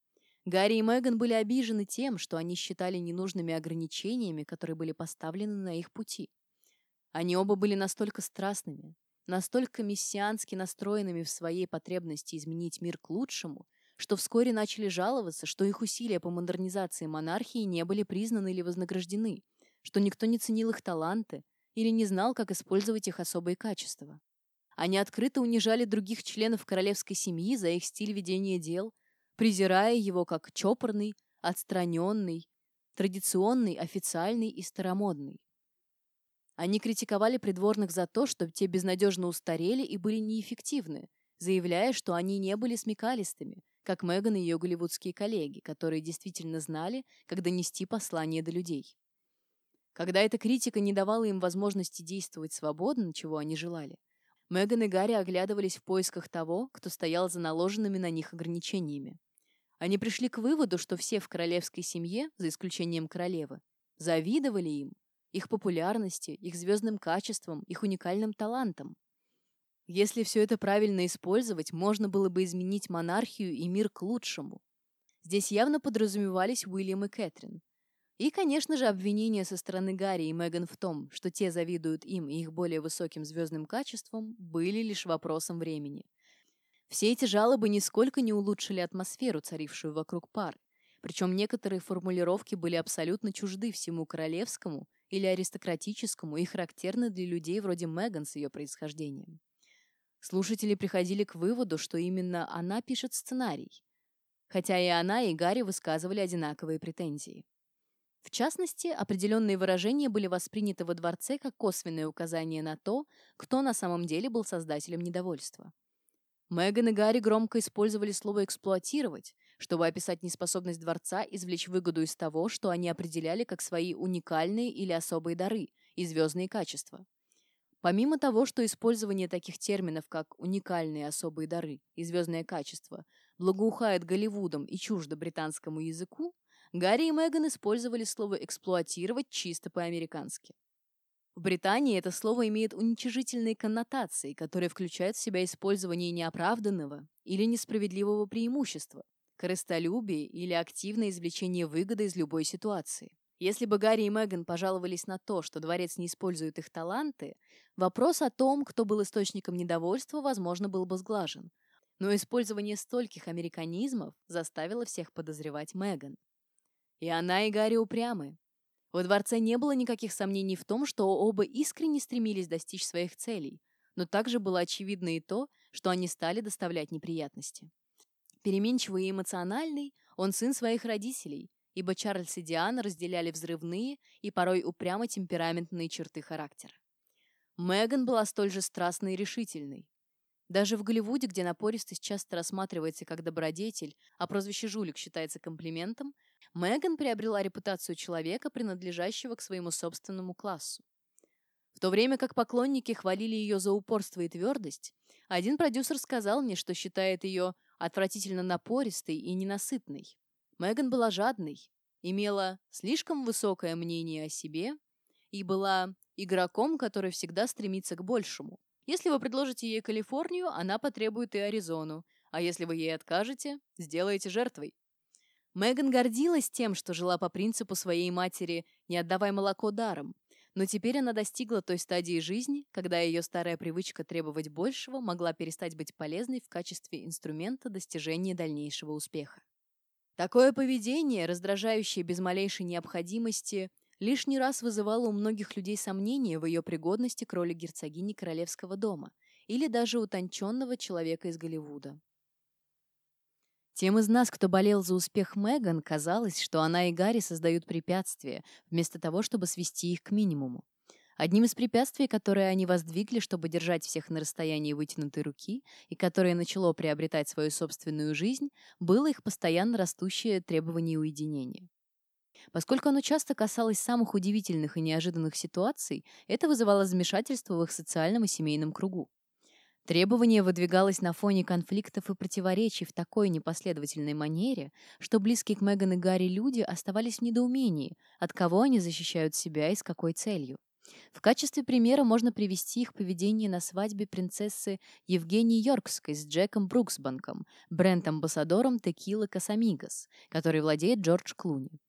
Гарри и Меган были обижены тем, что они считали ненужными ограничениями, которые были поставлены на их пути. Они оба были настолько страстными, настолько мессиански настроенными в своей потребности изменить мир к лучшему, что вскоре начали жаловаться, что их усилия по модернизации монархии не были признаны или вознаграждены, что никто не ценил их таланты или не знал, как использовать их особые качества. Они открыто унижали других членов королевской семьи за их стиль ведения дел, презирая его как чопорный, отстраненный, традиционный, официальный и старомодный. Они критиковали придворных за то, что те безнадежно устарели и были неэффективны, заявляя, что они не были смекалистыми, как Меган и ее голливудские коллеги, которые действительно знали, как донести послание до людей. Когда эта критика не давала им возможности действовать свободно, чего они желали, Меган и Гарри оглядывались в поисках того, кто стоял за наложенными на них ограничениями. Они пришли к выводу, что все в королевской семье, за исключением королевы, завидовали им, их популярности, их звездным качествам, их уникальным талантам. Если все это правильно использовать, можно было бы изменить монархию и мир к лучшему. Здесь явно подразумевались Уильям и Кэтрин. И, конечно же, обвинения со стороны Гарри и Меган в том, что те завидуют им и их более высоким звездным качествам, были лишь вопросом времени. Все эти жалобы нисколько не улучшили атмосферу, царившую вокруг пары. Причем некоторые формулировки были абсолютно чужды всему королевскому или аристократическому и характерны для людей вроде Меган с ее происхождением. Слушатели приходили к выводу, что именно она пишет сценарий, хотя и она, и Гарри высказывали одинаковые претензии. В частности, определенные выражения были восприняты во дворце как косвенное указание на то, кто на самом деле был создателем недовольства. Меган и Гарри громко использовали слово «эксплуатировать», чтобы описать неспособность дворца извлечь выгоду из того, что они определяли как свои уникальные или особые дары и звездные качества. Помимо того, что использование таких терминов, как «уникальные особые дары» и «звездное качество» благоухает Голливудом и чуждо британскому языку, Гарри и Меган использовали слово «эксплуатировать» чисто по-американски. В Британии это слово имеет уничижительные коннотации, которые включают в себя использование неоправданного или несправедливого преимущества, корыстолюбие или активное извлечение выгоды из любой ситуации. Если бы Гарри и Меган пожаловались на то, что дворец не использует их таланты, вопрос о том, кто был источником недовольства, возможно, был бы сглажен. Но использование стольких американизмов заставило всех подозревать Меган. И она, и Гарри упрямы. Во дворце не было никаких сомнений в том, что оба искренне стремились достичь своих целей, но также было очевидно и то, что они стали доставлять неприятности. Переменчивый и эмоциональный, он сын своих родителей, ибо Чарльз и Диана разделяли взрывные и порой упрямо темпераментные черты характера. Меган была столь же страстной и решительной. Даже в Голливуде, где напористость часто рассматривается как добродетель, а прозвище «жулик» считается комплиментом, Меган приобрела репутацию человека, принадлежащего к своему собственному классу. В то время как поклонники хвалили ее за упорство и твердость, один продюсер сказал мне, что считает ее отвратительно напористой и ненасытной. Меган была жадной, имела слишком высокое мнение о себе и была игроком, который всегда стремится к большему. Если вы предложите ей Калифорнию, она потребует и Аризону, а если вы ей откажете, сделаете жертвой. Меган гордилась тем, что жила по принципу своей матери «не отдавай молоко даром», но теперь она достигла той стадии жизни, когда ее старая привычка требовать большего могла перестать быть полезной в качестве инструмента достижения дальнейшего успеха. Такое поведение, раздражающее без малейшей необходимости, лишний раз вызывало у многих людей сомнения в ее пригодности к роли герцогини королевского дома или даже утонченного человека из Голливуда. Тем из нас, кто болел за успех Меган, казалось, что она и Гарри создают препятствия, вместо того, чтобы свести их к минимуму. Одним из препятствий, которые они воздвигли, чтобы держать всех на расстоянии вытянутой руки, и которое начало приобретать свою собственную жизнь, было их постоянно растущее требование уединения. Поскольку оно часто касалось самых удивительных и неожиданных ситуаций, это вызывало замешательство в их социальном и семейном кругу. Требование выдвигалось на фоне конфликтов и противоречий в такой непоследовательной манере, что близкие к Меган и Гарри люди оставались в недоумении, от кого они защищают себя и с какой целью. В качестве примера можно привести их поведение на свадьбе принцессы Евгении Йоркской с Джеком Бруксбанком, бренд-амбассадором Текила Касамигас, который владеет Джордж Клуни.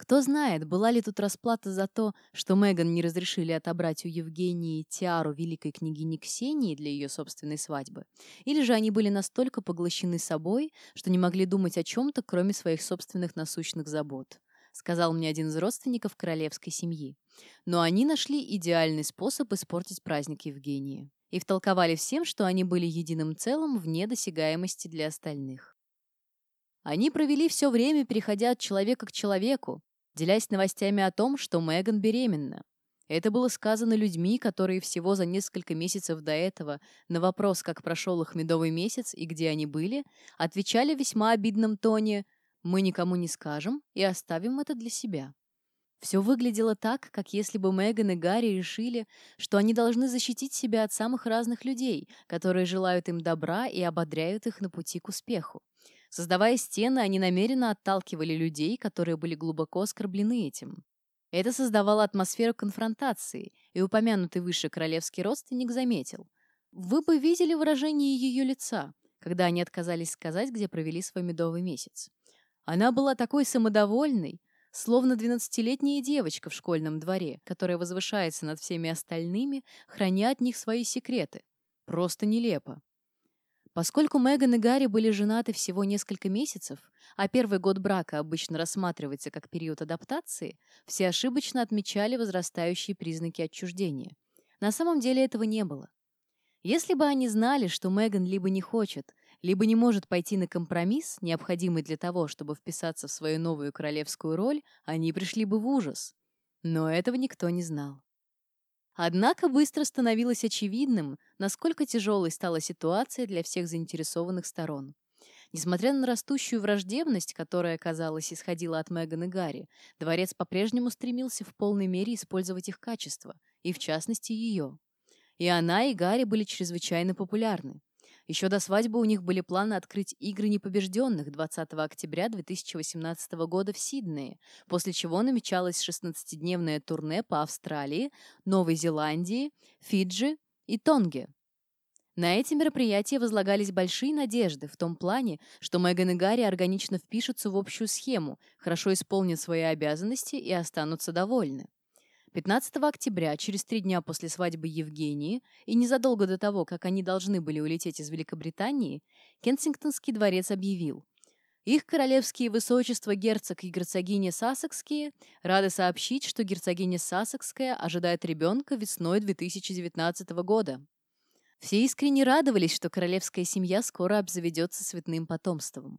Кто знает, была ли тут расплата за то, что Меган не разрешили отобрать у Евгении тиару великой княгини Ксении для ее собственной свадьбы, или же они были настолько поглощены собой, что не могли думать о чем-то, кроме своих собственных насущных забот, сказал мне один из родственников королевской семьи. Но они нашли идеальный способ испортить праздник Евгении и втолковали всем, что они были единым целым вне досягаемости для остальных. Они провели все время, переходя от человека к человеку, делясь новостями о том, что Меган беременна. Это было сказано людьми, которые всего за несколько месяцев до этого на вопрос, как прошел их медовый месяц и где они были, отвечали в весьма обидном тоне «Мы никому не скажем и оставим это для себя». Все выглядело так, как если бы Меган и Гарри решили, что они должны защитить себя от самых разных людей, которые желают им добра и ободряют их на пути к успеху. Создавая стены, они намеренно отталкивали людей, которые были глубоко оскорблены этим. Это создавало атмосферу конфронтации, и упомянутый выше королевский родственник заметил. Вы бы видели выражение ее лица, когда они отказались сказать, где провели свой медовый месяц. Она была такой самодовольной, словно двенадцатилетняя девочка в школьном дворе, которая возвышается над всеми остальными, храня от них свои секреты. Просто нелепо. Поскольку Меган и Гарри были женаты всего несколько месяцев, а первый год брака обычно рассматривается как период адаптации, все ошибочно отмечали возрастающие признаки отчуждения. На самом деле этого не было. Если бы они знали, что Меган либо не хочет, либо не может пойти на компромисс, необходимый для того, чтобы вписаться в свою новую королевскую роль, они пришли бы в ужас. Но этого никто не знал. Однако быстро становилось очевидным, насколько тяжелой стала ситуация для всех заинтересованных сторон. Несмотря на растущую враждебность, которая, казалось, исходила от Меган и Гарри, дворец по-прежнему стремился в полной мере использовать их качества, и в частности ее. И она, и Гарри были чрезвычайно популярны. Еще до свадьбы у них были планы открыть игры непобежденных 20 октября 2018 года в Сиднее, после чего намечалось 16-дневное турне по Австралии, Новой Зеландии, Фиджи и Тонге. На эти мероприятия возлагались большие надежды в том плане, что Меган и Гарри органично впишутся в общую схему, хорошо исполнят свои обязанности и останутся довольны. 15 октября, через три дня после свадьбы Евгении и незадолго до того, как они должны были улететь из Великобритании, Кенсингтонский дворец объявил Их королевские высочества герцог и герцогиня Сассекские рады сообщить, что герцогиня Сассекская ожидает ребенка весной 2019 года. Все искренне радовались, что королевская семья скоро обзаведется цветным потомством.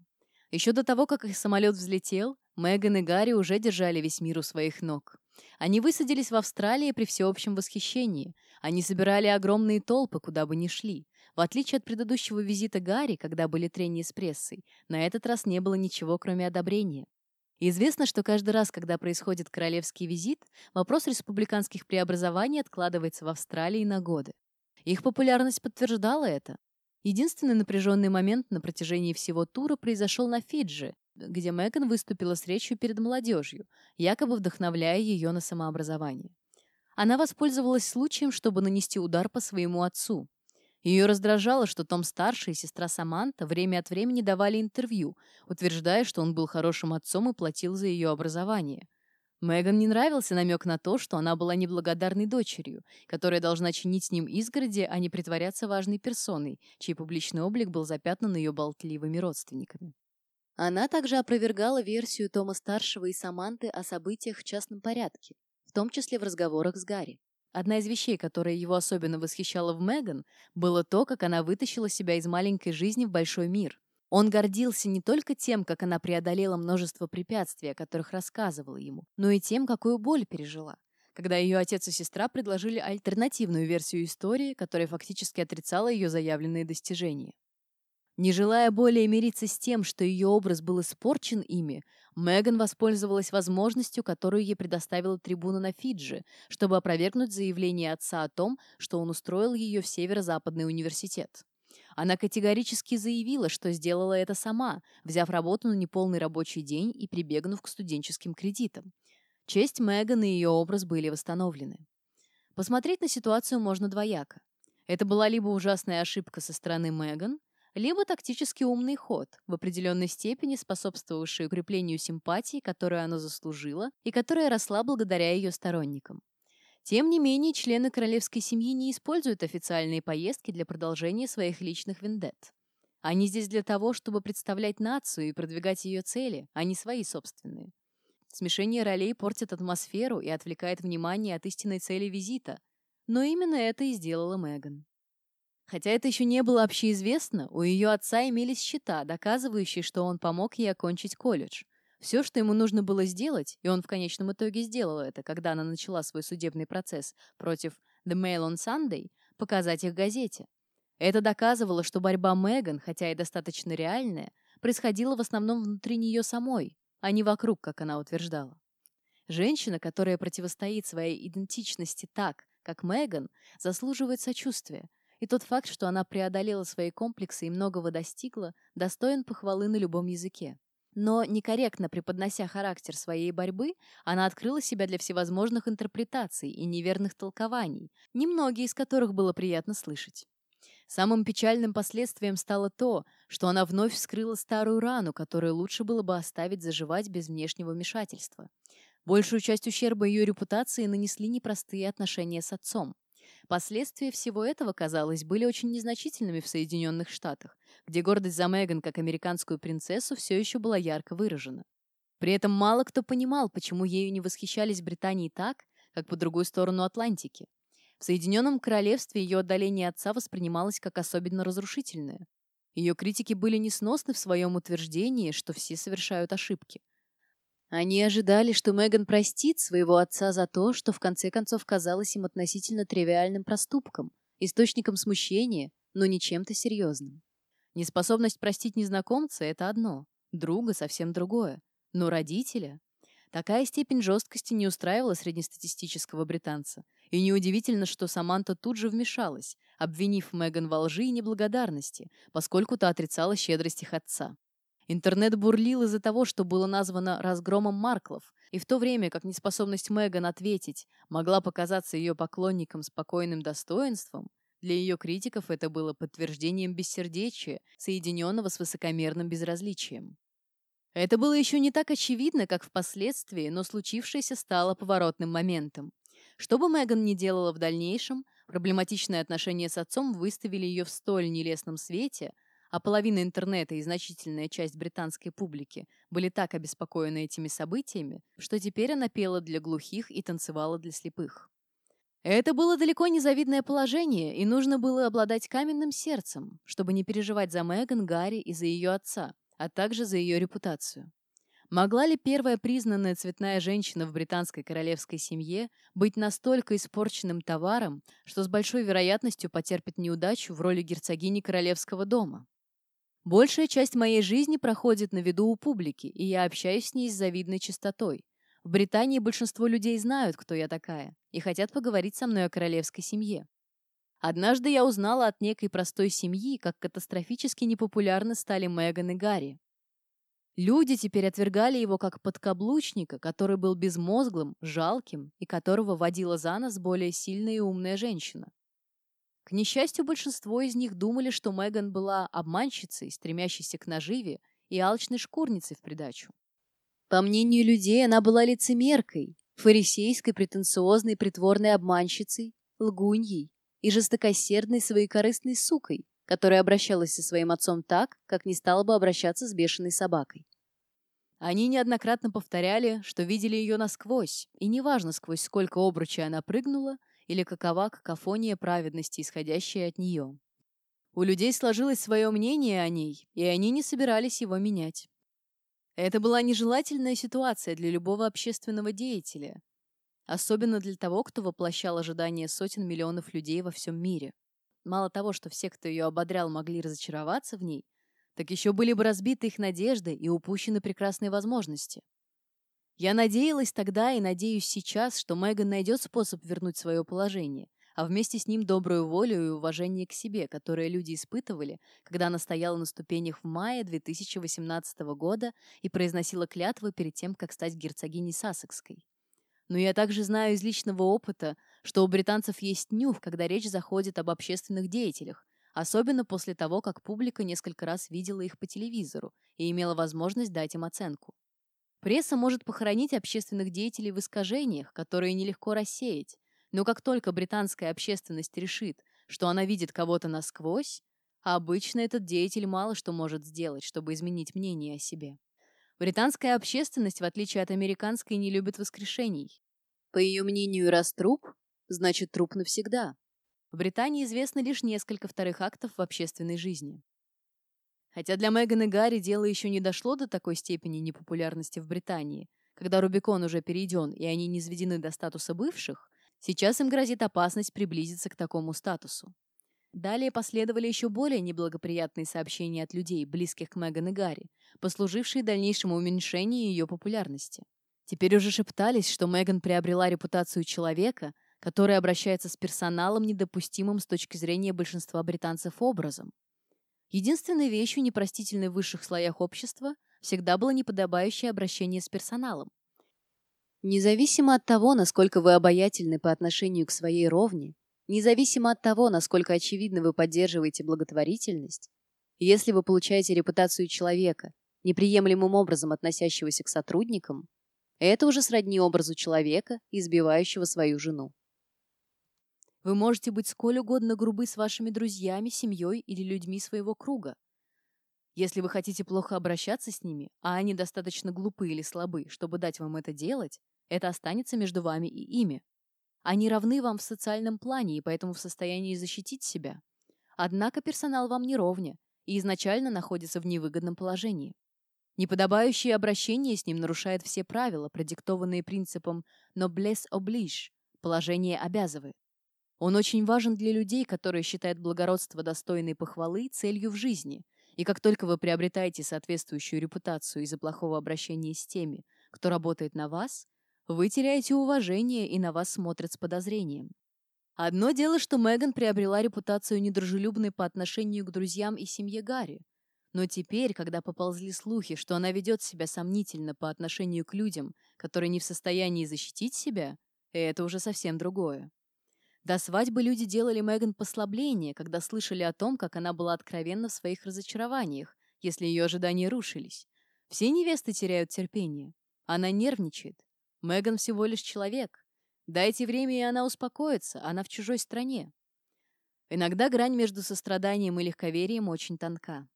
Еще до того, как их самолет взлетел, Меган и Гарри уже держали весь мир у своих ног. Они высадились в Австралии при всеобщем восхищении. Они собирали огромные толпы, куда бы ни шли. В отличие от предыдущего визита Гарри, когда были трения с прессой, на этот раз не было ничего, кроме одобрения. известно, что каждый раз, когда происходит королевский визит, вопрос республиканских преобразований откладывается в Австралии на годы. Их популярность подтверждала это. Единственный напряженный момент на протяжении всего тура произошел на Фиджи, где Меган выступила с речью перед молодежью, якобы вдохновляя ее на самообразование. Она воспользовалась случаем, чтобы нанести удар по своему отцу. Ее раздражало, что Том-старший и сестра Саманта время от времени давали интервью, утверждая, что он был хорошим отцом и платил за ее образование. Меган не нравился намек на то, что она была неблагодарной дочерью, которая должна чинить с ним изгороди, а не притворяться важной персоной, чей публичный облик был запятнан ее болтливыми родственниками. Она также опровергала версию Тома-старшего и Саманты о событиях в частном порядке, в том числе в разговорах с Гарри. Одна из вещей, которая его особенно восхищала в Меган, было то, как она вытащила себя из маленькой жизни в большой мир. Он гордился не только тем, как она преодолела множество препятствий, о которых рассказывала ему, но и тем, какую боль пережила. Когда ее отец и сестра предложили альтернативную версию истории, которая фактически отрицала ее заявленные достижения. Не желая более мириться с тем, что ее образ был испорчен ими, Меган воспользовалась возможностью, которую ей предоставила трибуна на Фиджи, чтобы опровергнуть заявление отца о том, что он устроил ее в Северо-Западный университет. Она категорически заявила, что сделала это сама, взяв работу на неполный рабочий день и прибегнув к студенческим кредитам. Честь Меган и ее образ были восстановлены. Посмотреть на ситуацию можно двояко. Это была либо ужасная ошибка со стороны Меган, либо тактически умный ход, в определенной степени способствовавший укреплению симпатии, которую она заслужила и которая росла благодаря ее сторонникам. Тем не менее, члены королевской семьи не используют официальные поездки для продолжения своих личных вендет. Они здесь для того, чтобы представлять нацию и продвигать ее цели, а не свои собственные. Смешение ролей портит атмосферу и отвлекает внимание от истинной цели визита. Но именно это и сделала Меган. Хотя это еще не было общеизвестно, у ее отца имелись счета, доказывающие, что он помог ей окончить колледж. Все, что ему нужно было сделать, и он в конечном итоге сделал это, когда она начала свой судебный процесс против The Mail on Sunday, показать их газете. Это доказывало, что борьба Меган, хотя и достаточно реальная, происходила в основном внутри нее самой, а не вокруг, как она утверждала. Женщина, которая противостоит своей идентичности так, как Меган, заслуживает сочувствия, и тот факт, что она преодолела свои комплексы и многого достигла, достоин похвалы на любом языке. Но, некорректно преподнося характер своей борьбы, она открыла себя для всевозможных интерпретаций и неверных толкований, немногие из которых было приятно слышать. Самым печальным последствием стало то, что она вновь вскрыла старую рану, которую лучше было бы оставить заживать без внешнего вмешательства. Большую часть ущерба ее репутации нанесли непростые отношения с отцом. Последствия всего этого, казалось, были очень незначительными в Соединенных Штатах, где гордость за Меган как американскую принцессу все еще была ярко выражена. При этом мало кто понимал, почему ею не восхищались Британии так, как по другую сторону Атлантики. В Соединенном Королевстве ее отдаление отца воспринималось как особенно разрушительное. Ее критики были несносны в своем утверждении, что все совершают ошибки. Они ожидали, что Меган простит своего отца за то, что в конце концов казалось им относительно тривиальным проступком, источником смущения, но не чем-то серьезным. Неспособность простить незнакомца – это одно, друга – совсем другое. Но родителя? Такая степень жесткости не устраивала среднестатистического британца. И неудивительно, что Саманта тут же вмешалась, обвинив Меган во лжи и неблагодарности, поскольку та отрицала щедрость их отца. Интернет бурлил из-за того, что было названо разгромом Марклов, и в то время как неспособность Меган ответить могла показаться ее поклонникам спокойным достоинством, для ее критиков это было подтверждением бессердечия, соединенного с высокомерным безразличием. Это было еще не так очевидно, как впоследствии, но случившееся стало поворотным моментом. Что бы Меган ни делала в дальнейшем, проблематичные отношения с отцом выставили ее в столь нелестном свете, а половина интернета и значительная часть британской публики были так обеспокоены этими событиями, что теперь она пела для глухих и танцевала для слепых. Это было далеко не завидное положение, и нужно было обладать каменным сердцем, чтобы не переживать за Меган, Гарри и за ее отца, а также за ее репутацию. Могла ли первая признанная цветная женщина в британской королевской семье быть настолько испорченным товаром, что с большой вероятностью потерпит неудачу в роли герцогини королевского дома? Большая часть моей жизни проходит на виду у публики, и я общаюсь с ней с завидной чистотой. В Британии большинство людей знают, кто я такая, и хотят поговорить со мной о королевской семье. Однажды я узнала от некой простой семьи, как катастрофически непопулярны стали Меган и Гарри. Люди теперь отвергали его как подкаблучника, который был безмозглым, жалким и которого водила за нос более сильная и умная женщина. К несчастью, большинство из них думали, что Меган была обманщицей, стремящейся к наживе, и алчной шкурницей в придачу. По мнению людей, она была лицемеркой, фарисейской, претенциозной, притворной обманщицей, лгуньей и жестокосердной своекорыстной сукой, которая обращалась со своим отцом так, как не стала бы обращаться с бешеной собакой. Они неоднократно повторяли, что видели ее насквозь, и неважно, сквозь сколько обручей она прыгнула, или какова какофония праведности, исходящая от нее. У людей сложилось свое мнение о ней, и они не собирались его менять. Это была нежелательная ситуация для любого общественного деятеля, особенно для того, кто воплощал ожидания сотен миллионов людей во всем мире. Мало того, что все, кто ее ободрял, могли разочароваться в ней, так еще были бы разбиты их надежды и упущены прекрасные возможности. Я надеялась тогда и надеюсь сейчас, что Меган найдет способ вернуть свое положение, а вместе с ним добрую волю и уважение к себе, которое люди испытывали, когда она стояла на ступенях в мае 2018 года и произносила клятвы перед тем, как стать герцогиней Сассекской. Но я также знаю из личного опыта, что у британцев есть нюх, когда речь заходит об общественных деятелях, особенно после того, как публика несколько раз видела их по телевизору и имела возможность дать им оценку. Пресса может похоронить общественных деятелей в искажениях, которые нелегко рассеять, но как только британская общественность решит, что она видит кого-то насквозь, обычно этот деятель мало что может сделать, чтобы изменить мнение о себе. Британская общественность, в отличие от американской, не любит воскрешений. По ее мнению, раз труп, значит труп навсегда. В Британии известно лишь несколько вторых актов в общественной жизни. Хотя для Меган и Гарри дело еще не дошло до такой степени непопулярности в Британии, когда Рубикон уже перейден и они не изведены до статуса бывших, сейчас им грозит опасность приблизиться к такому статусу. Далее последовали еще более неблагоприятные сообщения от людей, близких к Меган и Гарри, послужившие дальнейшему уменьшению ее популярности. Теперь уже шептались, что Меган приобрела репутацию человека, который обращается с персоналом, недопустимым с точки зрения большинства британцев образом. Единственной вещью, непростительной в высших слоях общества, всегда было неподобающее обращение с персоналом. Независимо от того, насколько вы обаятельны по отношению к своей ровне, независимо от того, насколько очевидно вы поддерживаете благотворительность, если вы получаете репутацию человека, неприемлемым образом относящегося к сотрудникам, это уже сродни образу человека, избивающего свою жену. Вы можете быть сколь угодно грубы с вашими друзьями, семьей или людьми своего круга. Если вы хотите плохо обращаться с ними, а они достаточно глупы или слабы, чтобы дать вам это делать, это останется между вами и ими. Они равны вам в социальном плане и поэтому в состоянии защитить себя. Однако персонал вам не ровня и изначально находится в невыгодном положении. Неподобающее обращение с ним нарушает все правила, продиктованные принципом «noblesse oblige» – положение обязывает. Он очень важен для людей, которые считают благородство достойной похвалы целью в жизни. И как только вы приобретаете соответствующую репутацию из-за плохого обращения с теми, кто работает на вас, вы теряете уважение и на вас смотрят с подозрением. Одно дело, что Меган приобрела репутацию недружелюбной по отношению к друзьям и семье Гарри. Но теперь, когда поползли слухи, что она ведет себя сомнительно по отношению к людям, которые не в состоянии защитить себя, это уже совсем другое. До свадьбы люди делали Меган послабление, когда слышали о том, как она была откровенна в своих разочарованиях, если ее ожидания рушились. Все невесты теряют терпение. Она нервничает. Меган всего лишь человек. Дайте время, и она успокоится, она в чужой стране. Иногда грань между состраданием и легковерием очень тонка.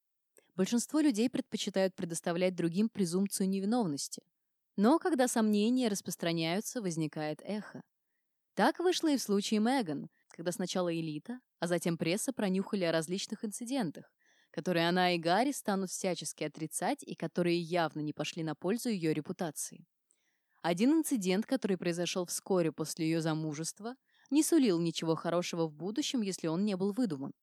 Большинство людей предпочитают предоставлять другим презумпцию невиновности. Но когда сомнения распространяются, возникает эхо. Так вышло и в случае Меган, когда сначала элита, а затем пресса пронюхали о различных инцидентах, которые она и Гарри станут всячески отрицать и которые явно не пошли на пользу ее репутации. Один инцидент, который произошел вскоре после ее замужества, не сулил ничего хорошего в будущем, если он не был выдуман.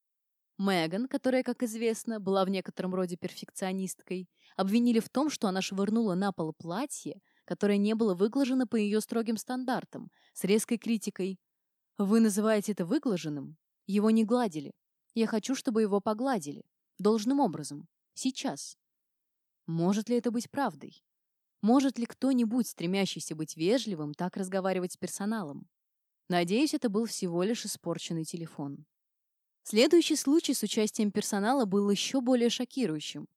Меган, которая, как известно, была в некотором роде перфекционисткой, обвинили в том, что она швырнула на пол платье, которое не было выглажено по ее строгим стандартам, с резкой критикой. «Вы называете это выглаженным? Его не гладили. Я хочу, чтобы его погладили. Должным образом. Сейчас». Может ли это быть правдой? Может ли кто-нибудь, стремящийся быть вежливым, так разговаривать с персоналом? Надеюсь, это был всего лишь испорченный телефон. Следующий случай с участием персонала был еще более шокирующим.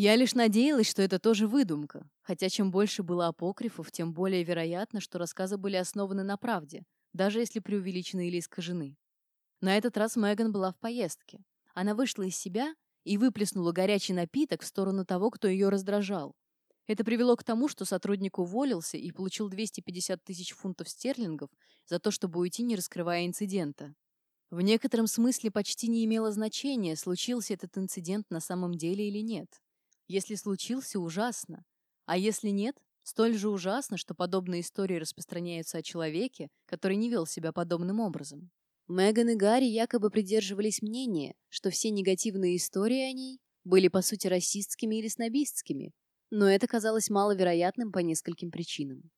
Я лишь надеялась, что это тоже выдумка, хотя чем больше было апокрифов, тем более вероятно, что рассказы были основаны на правде, даже если преувеличены или искажены. На этот раз Меган была в поездке. Она вышла из себя и выплеснула горячий напиток в сторону того, кто ее раздражал. Это привело к тому, что сотрудник уволился и получил 250 тысяч фунтов стерлингов за то, чтобы уйти, не раскрывая инцидента. В некотором смысле почти не имело значения, случился этот инцидент на самом деле или нет. Если случился, ужасно. А если нет, столь же ужасно, что подобные истории распространяются о человеке, который не вел себя подобным образом. Меган и Гарри якобы придерживались мнения, что все негативные истории о ней были по сути расистскими или снобистскими, но это казалось маловероятным по нескольким причинам.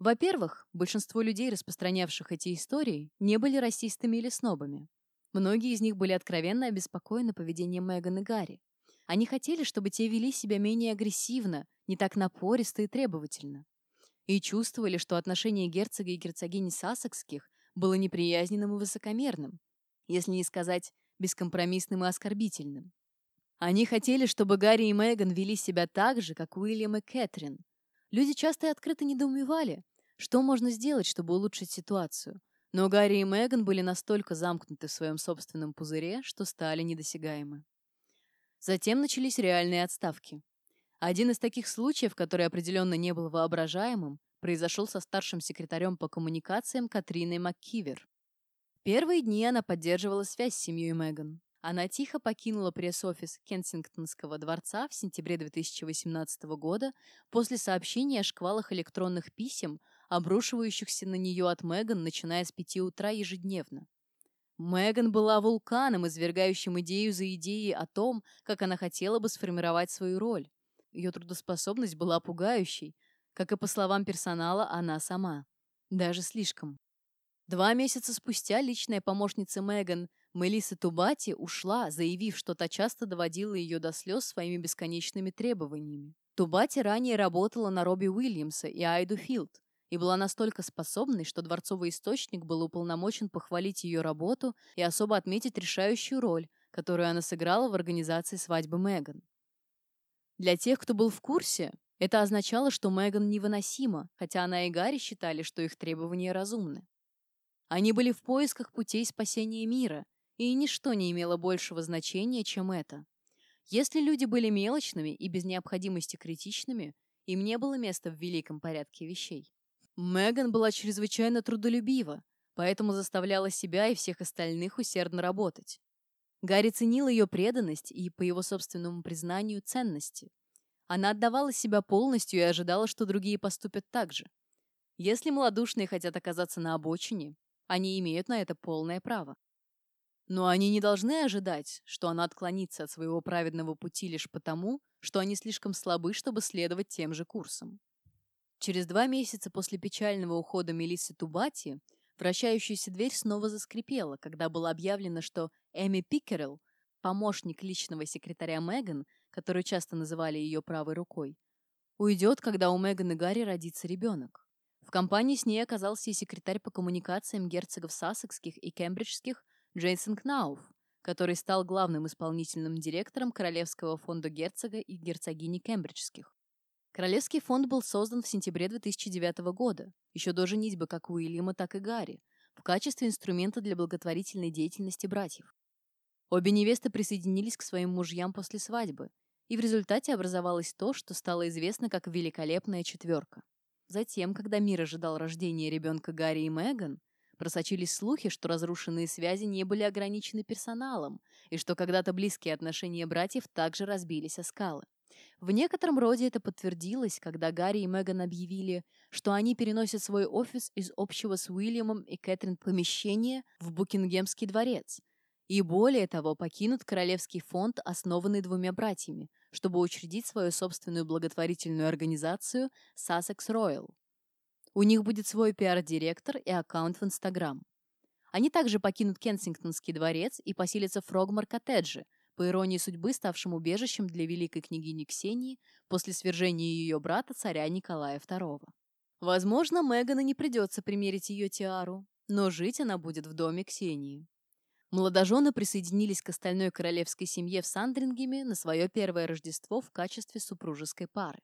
Во-первых, большинство людей, распространявших эти истории, не были расистами или снобами. Многие из них были откровенно обеспокоены поведением Меган и Гарри. Они хотели, чтобы те вели себя менее агрессивно, не так напористо и требовательно. И чувствовали, что отношение герцога и герцогини Сассекских было неприязненным и высокомерным, если не сказать бескомпромиссным и оскорбительным. Они хотели, чтобы Гарри и Меган вели себя так же, как Уильям и Кэтрин. Люди часто и открыто недоумевали, что можно сделать, чтобы улучшить ситуацию? Но Гарри и Меган были настолько замкнуты в своем собственном пузыре, что стали недосягаемы. Затем начались реальные отставки. Один из таких случаев, который определенно не был воображаемым, произошел со старшим секретарем по коммуникациям Катриной МакКивер. Первые дни она поддерживала связь с семьей Меган. Она тихо покинула пресс-офис Кенсингтонского дворца в сентябре 2018 года после сообщения о шквалах электронных писем, обрушивающихся на нее от Меган, начиная с пяти утра ежедневно. Меган была вулканом, извергающим идею за идеей о том, как она хотела бы сформировать свою роль. Ее трудоспособность была пугающей, как и по словам персонала, она сама. Даже слишком. Два месяца спустя личная помощница Меган, Мелисса Тубати, ушла, заявив, что та часто доводила ее до слез своими бесконечными требованиями. Тубати ранее работала на Робби Уильямса и Айду Филд, и была настолько способной, что дворцовый источник был уполномочен похвалить ее работу и особо отметить решающую роль, которую она сыграла в организации свадьбы Меган. Для тех, кто был в курсе, это означало, что Меган невыносима, хотя она и Гарри считали, что их требования разумны. Они были в поисках путей спасения мира, и ничто не имело большего значения, чем это. Если люди были мелочными и без необходимости критичными, им не было места в великом порядке вещей. Меган была чрезвычайно трудолюбива, поэтому заставляла себя и всех остальных усердно работать. Гарри ценил ее преданность и, по его собственному признанию, ценности. Она отдавала себя полностью и ожидала, что другие поступят так же. Если малодушные хотят оказаться на обочине, они имеют на это полное право. Но они не должны ожидать, что она отклонится от своего праведного пути лишь потому, что они слишком слабы, чтобы следовать тем же курсом. Через два месяца после печального ухода Мелиссы Тубати вращающаяся дверь снова заскрипела, когда было объявлено, что Эми Пикерелл, помощник личного секретаря Меган, которую часто называли ее правой рукой, уйдет, когда у Меган и Гарри родится ребенок. В компании с ней оказался и секретарь по коммуникациям герцогов Сассекских и Кембриджских Джейсон Кнауф, который стал главным исполнительным директором Королевского фонда герцога и герцогини Кембриджских. Королевский фонд был создан в сентябре 2009 года, еще до женитьбы как Уильяма, так и Гарри, в качестве инструмента для благотворительной деятельности братьев. Обе невесты присоединились к своим мужьям после свадьбы, и в результате образовалось то, что стало известно как «Великолепная четверка». Затем, когда мир ожидал рождения ребенка Гарри и Меган, просочились слухи, что разрушенные связи не были ограничены персоналом, и что когда-то близкие отношения братьев также разбились о скалы. В некотором роде это подтвердилось, когда Гарри и Меган объявили, что они переносят свой офис из общего с Уильямом и Кэтрин помещения в Букингемский дворец. И более того, покинут Королевский фонд, основанный двумя братьями, чтобы учредить свою собственную благотворительную организацию Sussex Royal. У них будет свой пиар-директор и аккаунт в Инстаграм. Они также покинут Кенсингтонский дворец и поселятся в Фрогмар-коттедже, по иронии судьбы, ставшим убежищем для великой княгини Ксении после свержения ее брата, царя Николая II. Возможно, Мегану не придется примерить ее тиару, но жить она будет в доме Ксении. Молодожены присоединились к остальной королевской семье в Сандрингеме на свое первое Рождество в качестве супружеской пары.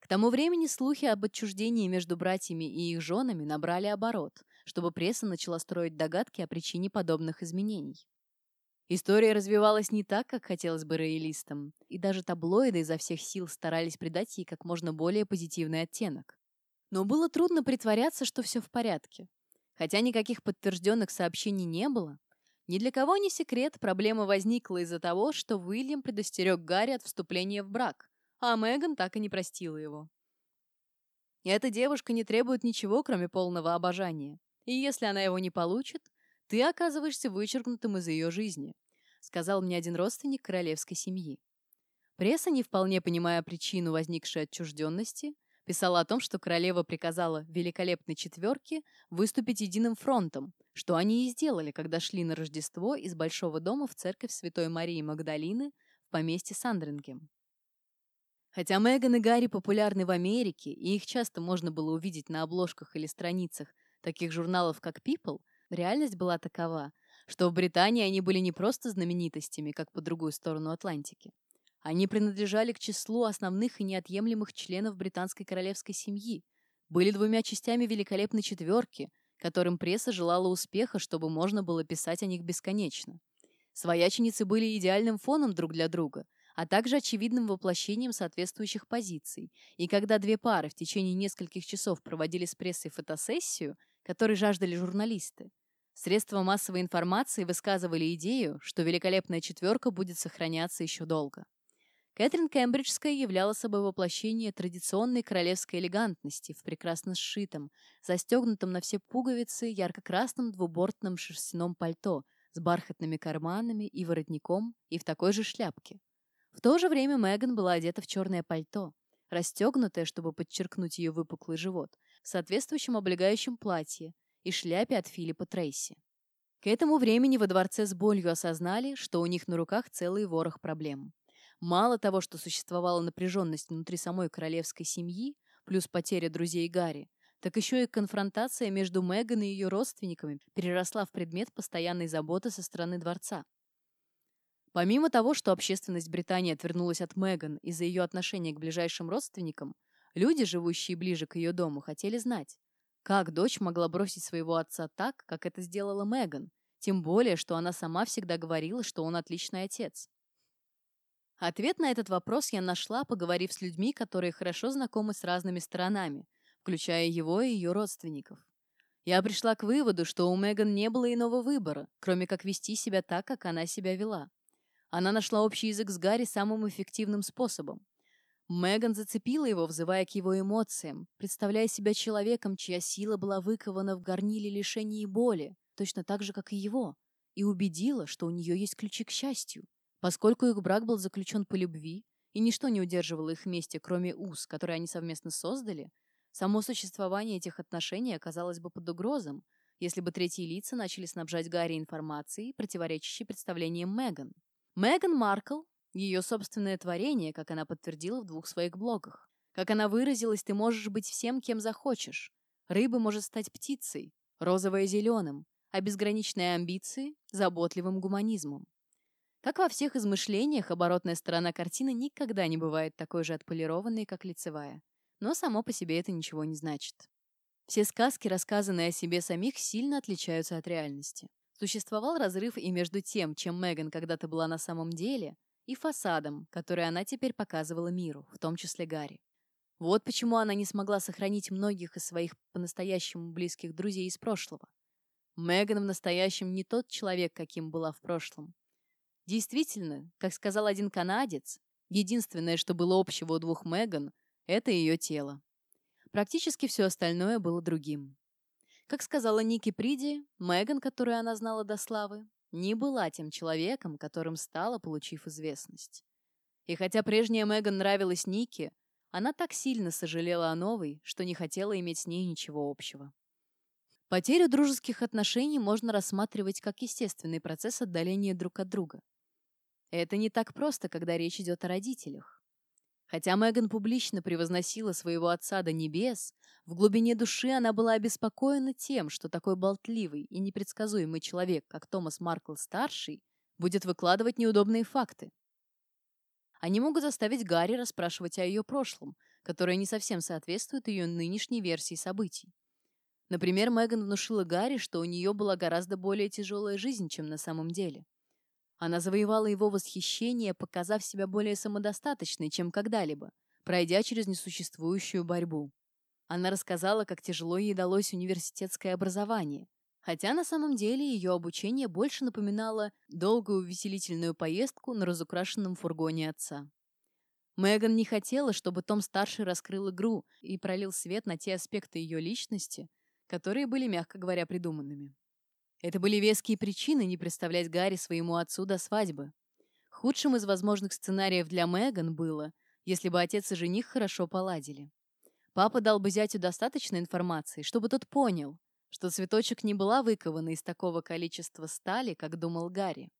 К тому времени слухи об отчуждении между братьями и их женами набрали оборот, чтобы пресса начала строить догадки о причине подобных изменений. История развивалась не так, как хотелось бы роялистам, и даже таблоиды изо всех сил старались придать ей как можно более позитивный оттенок. Но было трудно притворяться, что все в порядке. Хотя никаких подтвержденных сообщений не было, ни для кого не секрет, проблема возникла из-за того, что Уильям предостерег Гарри от вступления в брак, а Меган так и не простила его. Эта девушка не требует ничего, кроме полного обожания, и если она его не получит, ты оказываешься вычеркнутым из ее жизни», сказал мне один родственник королевской семьи. Пресса, не вполне понимая причину возникшей отчужденности, писала о том, что королева приказала великолепной четверке выступить единым фронтом, что они и сделали, когда шли на Рождество из Большого дома в церковь Святой Марии Магдалины в поместье Сандрингем. Хотя Меган и Гарри популярны в Америке, и их часто можно было увидеть на обложках или страницах таких журналов, как People, Реальность была такова, что в Британии они были не просто знаменитостями, как по другую сторону Атлантики. Они принадлежали к числу основных и неотъемлемых членов британской королевской семьи, были двумя частями великолепной четверки, которым пресса желала успеха, чтобы можно было писать о них бесконечно. Свояченицы были идеальным фоном друг для друга, а также очевидным воплощением соответствующих позиций. И когда две пары в течение нескольких часов проводили с прессой фотосессию, которой жаждали журналисты, Средства массовой информации высказывали идею, что великолепная четверка будет сохраняться еще долго. Кэтрин Кембриджская являла собой воплощение традиционной королевской элегантности в прекрасно сшитом, застегнутом на все пуговицы ярко-красном двубортном шерстяном пальто с бархатными карманами и воротником и в такой же шляпке. В то же время Меган была одета в черное пальто, расстегнутое, чтобы подчеркнуть ее выпуклый живот, в соответствующем облегающем платье, и шляпе от Филиппа Трейси. К этому времени во дворце с болью осознали, что у них на руках целый ворох проблем. Мало того, что существовала напряженность внутри самой королевской семьи, плюс потеря друзей Гарри, так еще и конфронтация между Меган и ее родственниками переросла в предмет постоянной заботы со стороны дворца. Помимо того, что общественность Британии отвернулась от Меган из-за ее отношения к ближайшим родственникам, люди, живущие ближе к ее дому, хотели знать, как дочь могла бросить своего отца так, как это сделала Меган? Тем более, что она сама всегда говорила, что он отличный отец. Ответ на этот вопрос я нашла, поговорив с людьми, которые хорошо знакомы с разными сторонами, включая его и ее родственников. Я пришла к выводу, что у Меган не было иного выбора, кроме как вести себя так, как она себя вела. Она нашла общий язык с Гарри самым эффективным способом. Меган зацепила его, взывая к его эмоциям, представляя себя человеком, чья сила была выкована в горниле лишений и боли, точно так же, как и его, и убедила, что у нее есть ключи к счастью. Поскольку их брак был заключен по любви, и ничто не удерживало их вместе, кроме уз, которые они совместно создали, само существование этих отношений оказалось бы под угрозом, если бы третьи лица начали снабжать Гарри информацией, противоречащей представлениям Меган. Меган Маркл ее собственное творение, как она подтвердила в двух своих блогах. Как она выразилась, ты можешь быть всем, кем захочешь. Рыба может стать птицей, розовая – зеленым, а безграничные амбиции – заботливым гуманизмом. Как во всех измышлениях, оборотная сторона картины никогда не бывает такой же отполированной, как лицевая. Но само по себе это ничего не значит. Все сказки, рассказанные о себе самих, сильно отличаются от реальности. Существовал разрыв и между тем, чем Меган когда-то была на самом деле, и фасадом, который она теперь показывала миру, в том числе Гарри. Вот почему она не смогла сохранить многих из своих по-настоящему близких друзей из прошлого. Меган в настоящем не тот человек, каким была в прошлом. Действительно, как сказал один канадец, единственное, что было общего у двух Меган, это ее тело. Практически все остальное было другим. Как сказала Ники Приди, Меган, которую она знала до славы, не была тем человеком, которым стала, получив известность. И хотя прежняя Меган нравилась Нике, она так сильно сожалела о новой, что не хотела иметь с ней ничего общего. Потерю дружеских отношений можно рассматривать как естественный процесс отдаления друг от друга. Это не так просто, когда речь идет о родителях. Хотя Меган публично превозносила своего отца до небес, в глубине души она была обеспокоена тем, что такой болтливый и непредсказуемый человек, как Томас Маркл-старший, будет выкладывать неудобные факты. Они могут заставить Гарри расспрашивать о ее прошлом, которое не совсем соответствует ее нынешней версии событий. Например, Меган внушила Гарри, что у нее была гораздо более тяжелая жизнь, чем на самом деле. Она завоевала его восхищение, показав себя более самодостаточной, чем когда-либо, пройдя через несуществующую борьбу. Она рассказала, как тяжело ей далось университетское образование, хотя на самом деле ее обучение больше напоминало долгую увеселительную поездку на разукрашенном фургоне отца. Меган не хотела, чтобы Том-старший раскрыл игру и пролил свет на те аспекты ее личности, которые были, мягко говоря, придуманными. Это были веские причины не представлять Гарри своему отцу до свадьбы. Худшим из возможных сценариев для Меган было, если бы отец и жених хорошо поладили. Папа дал бы зятю достаточно информации, чтобы тот понял, что цветочек не была выкована из такого количества стали, как думал Гарри.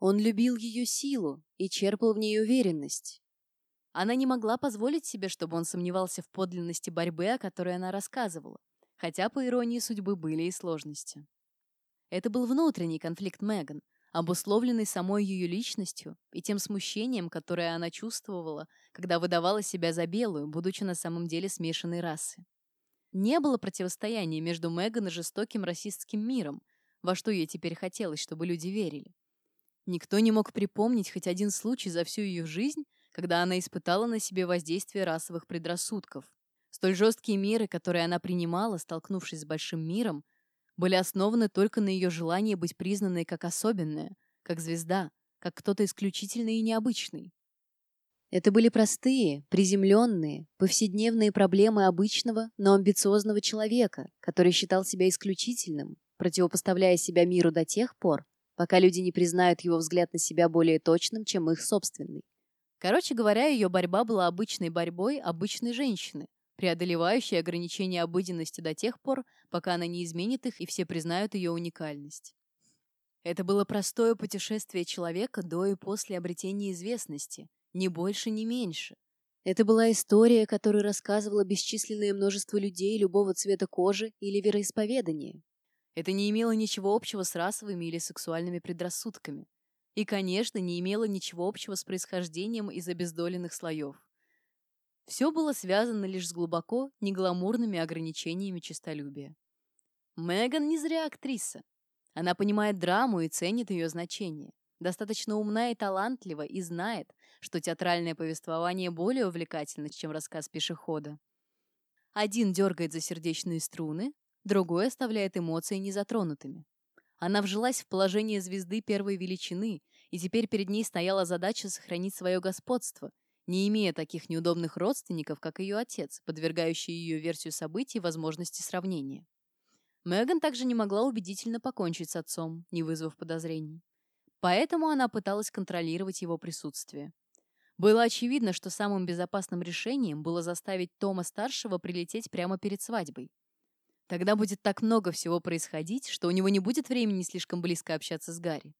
Он любил ее силу и черпал в ней уверенность. Она не могла позволить себе, чтобы он сомневался в подлинности борьбы, о которой она рассказывала, хотя, по иронии судьбы, были и сложности. Это был внутренний конфликт Меган, обусловленный самой ее личностью и тем смущением, которое она чувствовала, когда выдавала себя за белую, будучи на самом деле смешанной расы. Не было противостояния между Меган и жестоким расистским миром, во что ей теперь хотелось, чтобы люди верили. Никто не мог припомнить хоть один случай за всю ее жизнь, когда она испытала на себе воздействие расовых предрассудков. Столь жесткие меры, которые она принимала, столкнувшись с большим миром, были основаны только на ее желании быть признанной как особенная, как звезда, как кто-то исключительный и необычный. Это были простые, приземленные, повседневные проблемы обычного, но амбициозного человека, который считал себя исключительным, противопоставляя себя миру до тех пор, пока люди не признают его взгляд на себя более точным, чем их собственный. Короче говоря, ее борьба была обычной борьбой обычной женщины, преодолевающей ограничения обыденности до тех пор, пока она не изменит их и все признают ее уникальность. Это было простое путешествие человека до и после обретения известности, ни больше, ни меньше. Это была история, которую рассказывало бесчисленное множество людей любого цвета кожи или вероисповедания. Это не имело ничего общего с расовыми или сексуальными предрассудками. И, конечно, не имело ничего общего с происхождением из обездоленных слоев. Все было связано лишь с глубоко негламурными ограничениями честолюбия. Меган не зря актриса. Она понимает драму и ценит ее значение. Достаточно умна и талантлива и знает, что театральное повествование более увлекательно, чем рассказ пешехода. Один дергает за сердечные струны, другой оставляет эмоции незатронутыми. Она вжилась в положение звезды первой величины, и теперь перед ней стояла задача сохранить свое господство – не имея таких неудобных родственников, как ее отец, подвергающий ее версию событий возможности сравнения. Меган также не могла убедительно покончить с отцом, не вызвав подозрений. Поэтому она пыталась контролировать его присутствие. Было очевидно, что самым безопасным решением было заставить Тома-старшего прилететь прямо перед свадьбой. Тогда будет так много всего происходить, что у него не будет времени слишком близко общаться с Гарри.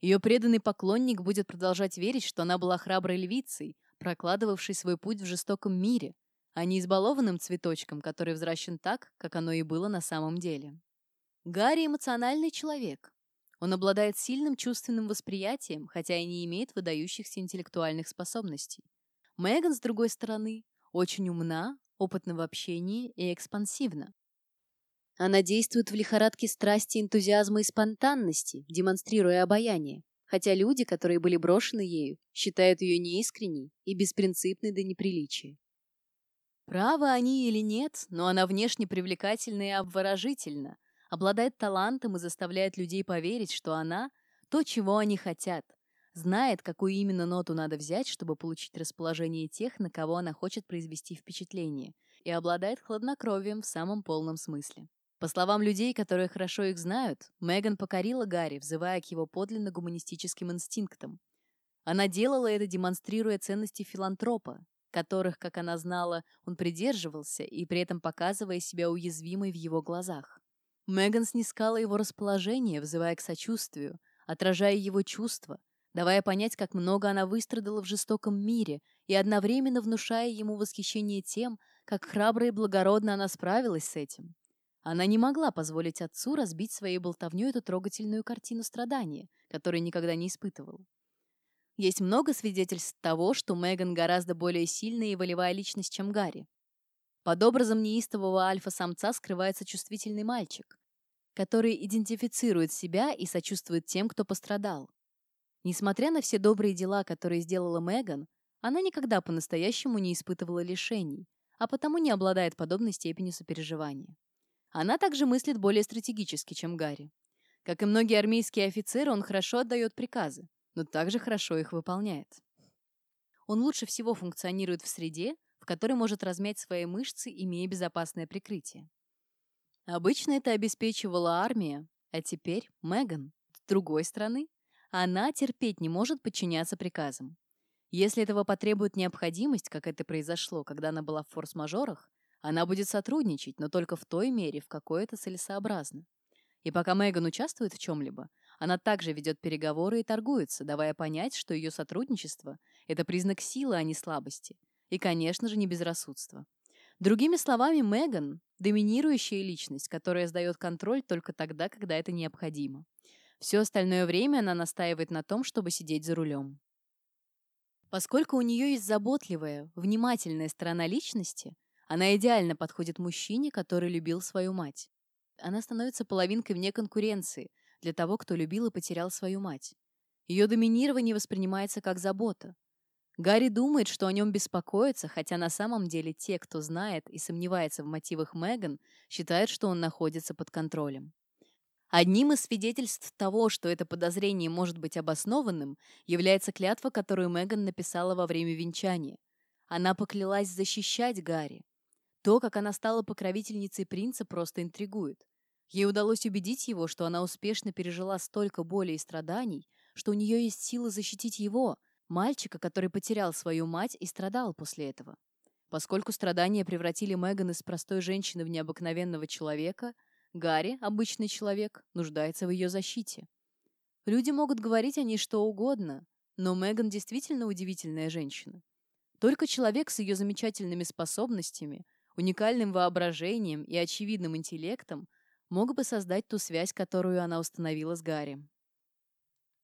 Ее преданный поклонник будет продолжать верить, что она была храброй львицей, прокладывавшей свой путь в жестоком мире, а не избалованным цветочком, который взращен так, как оно и было на самом деле. Гарри – эмоциональный человек. Он обладает сильным чувственным восприятием, хотя и не имеет выдающихся интеллектуальных способностей. Меган, с другой стороны, очень умна, опытна в общении и экспансивна. Она действует в лихорадке страсти, энтузиазма и спонтанности, демонстрируя обаяние. хотя люди, которые были брошены ею, считают ее неискренней и беспринципной до неприличия. Правы они или нет, но она внешне привлекательна и обворожительна, обладает талантом и заставляет людей поверить, что она – то, чего они хотят, знает, какую именно ноту надо взять, чтобы получить расположение тех, на кого она хочет произвести впечатление, и обладает хладнокровием в самом полном смысле. По словам людей, которые хорошо их знают, Меган покорила Гарри, взывая к его подлинно гуманистическим инстинктам. Она делала это, демонстрируя ценности филантропа, которых, как она знала, он придерживался и при этом показывая себя уязвимой в его глазах. Меган снискала его расположение, взывая к сочувствию, отражая его чувства, давая понять, как много она выстрадала в жестоком мире и одновременно внушая ему восхищение тем, как храбро и благородно она справилась с этим. Она не могла позволить отцу разбить своей болтовнёй эту трогательную картину страдания, которую никогда не испытывала. Есть много свидетельств того, что Меган гораздо более сильная и волевая личность, чем Гарри. Под образом неистового альфа-самца скрывается чувствительный мальчик, который идентифицирует себя и сочувствует тем, кто пострадал. Несмотря на все добрые дела, которые сделала Меган, она никогда по-настоящему не испытывала лишений, а потому не обладает подобной степенью сопереживания. Она также мыслит более стратегически, чем Гарри. Как и многие армейские офицеры, он хорошо отдает приказы, но также хорошо их выполняет. Он лучше всего функционирует в среде, в которой может размять свои мышцы, имея безопасное прикрытие. Обычно это обеспечивала армия, а теперь Меган. С другой стороны, она терпеть не может подчиняться приказам. Если этого потребует необходимость, как это произошло, когда она была в форс-мажорах, она будет сотрудничать, но только в той мере, в какой это целесообразно. И пока Меган участвует в чем-либо, она также ведет переговоры и торгуется, давая понять, что ее сотрудничество – это признак силы, а не слабости. И, конечно же, не безрассудства. Другими словами, Меган – доминирующая личность, которая сдает контроль только тогда, когда это необходимо. Все остальное время она настаивает на том, чтобы сидеть за рулем. Поскольку у нее есть заботливая, внимательная сторона личности, она идеально подходит мужчине, который любил свою мать. Она становится половинкой вне конкуренции для того, кто любил и потерял свою мать. Ее доминирование воспринимается как забота. Гарри думает, что о нем беспокоятся, хотя на самом деле те, кто знает и сомневается в мотивах Меган, считают, что он находится под контролем. Одним из свидетельств того, что это подозрение может быть обоснованным, является клятва, которую Меган написала во время венчания. Она поклялась защищать Гарри. То, как она стала покровительницей принца, просто интригует. Ей удалось убедить его, что она успешно пережила столько боли и страданий, что у нее есть сила защитить его, мальчика, который потерял свою мать и страдал после этого. Поскольку страдания превратили Меган из простой женщины в необыкновенного человека – Гарри, обычный человек, нуждается в ее защите. Люди могут говорить о ней что угодно, но Меган действительно удивительная женщина. Только человек с ее замечательными способностями, уникальным воображением и очевидным интеллектом мог бы создать ту связь, которую она установила с Гарри.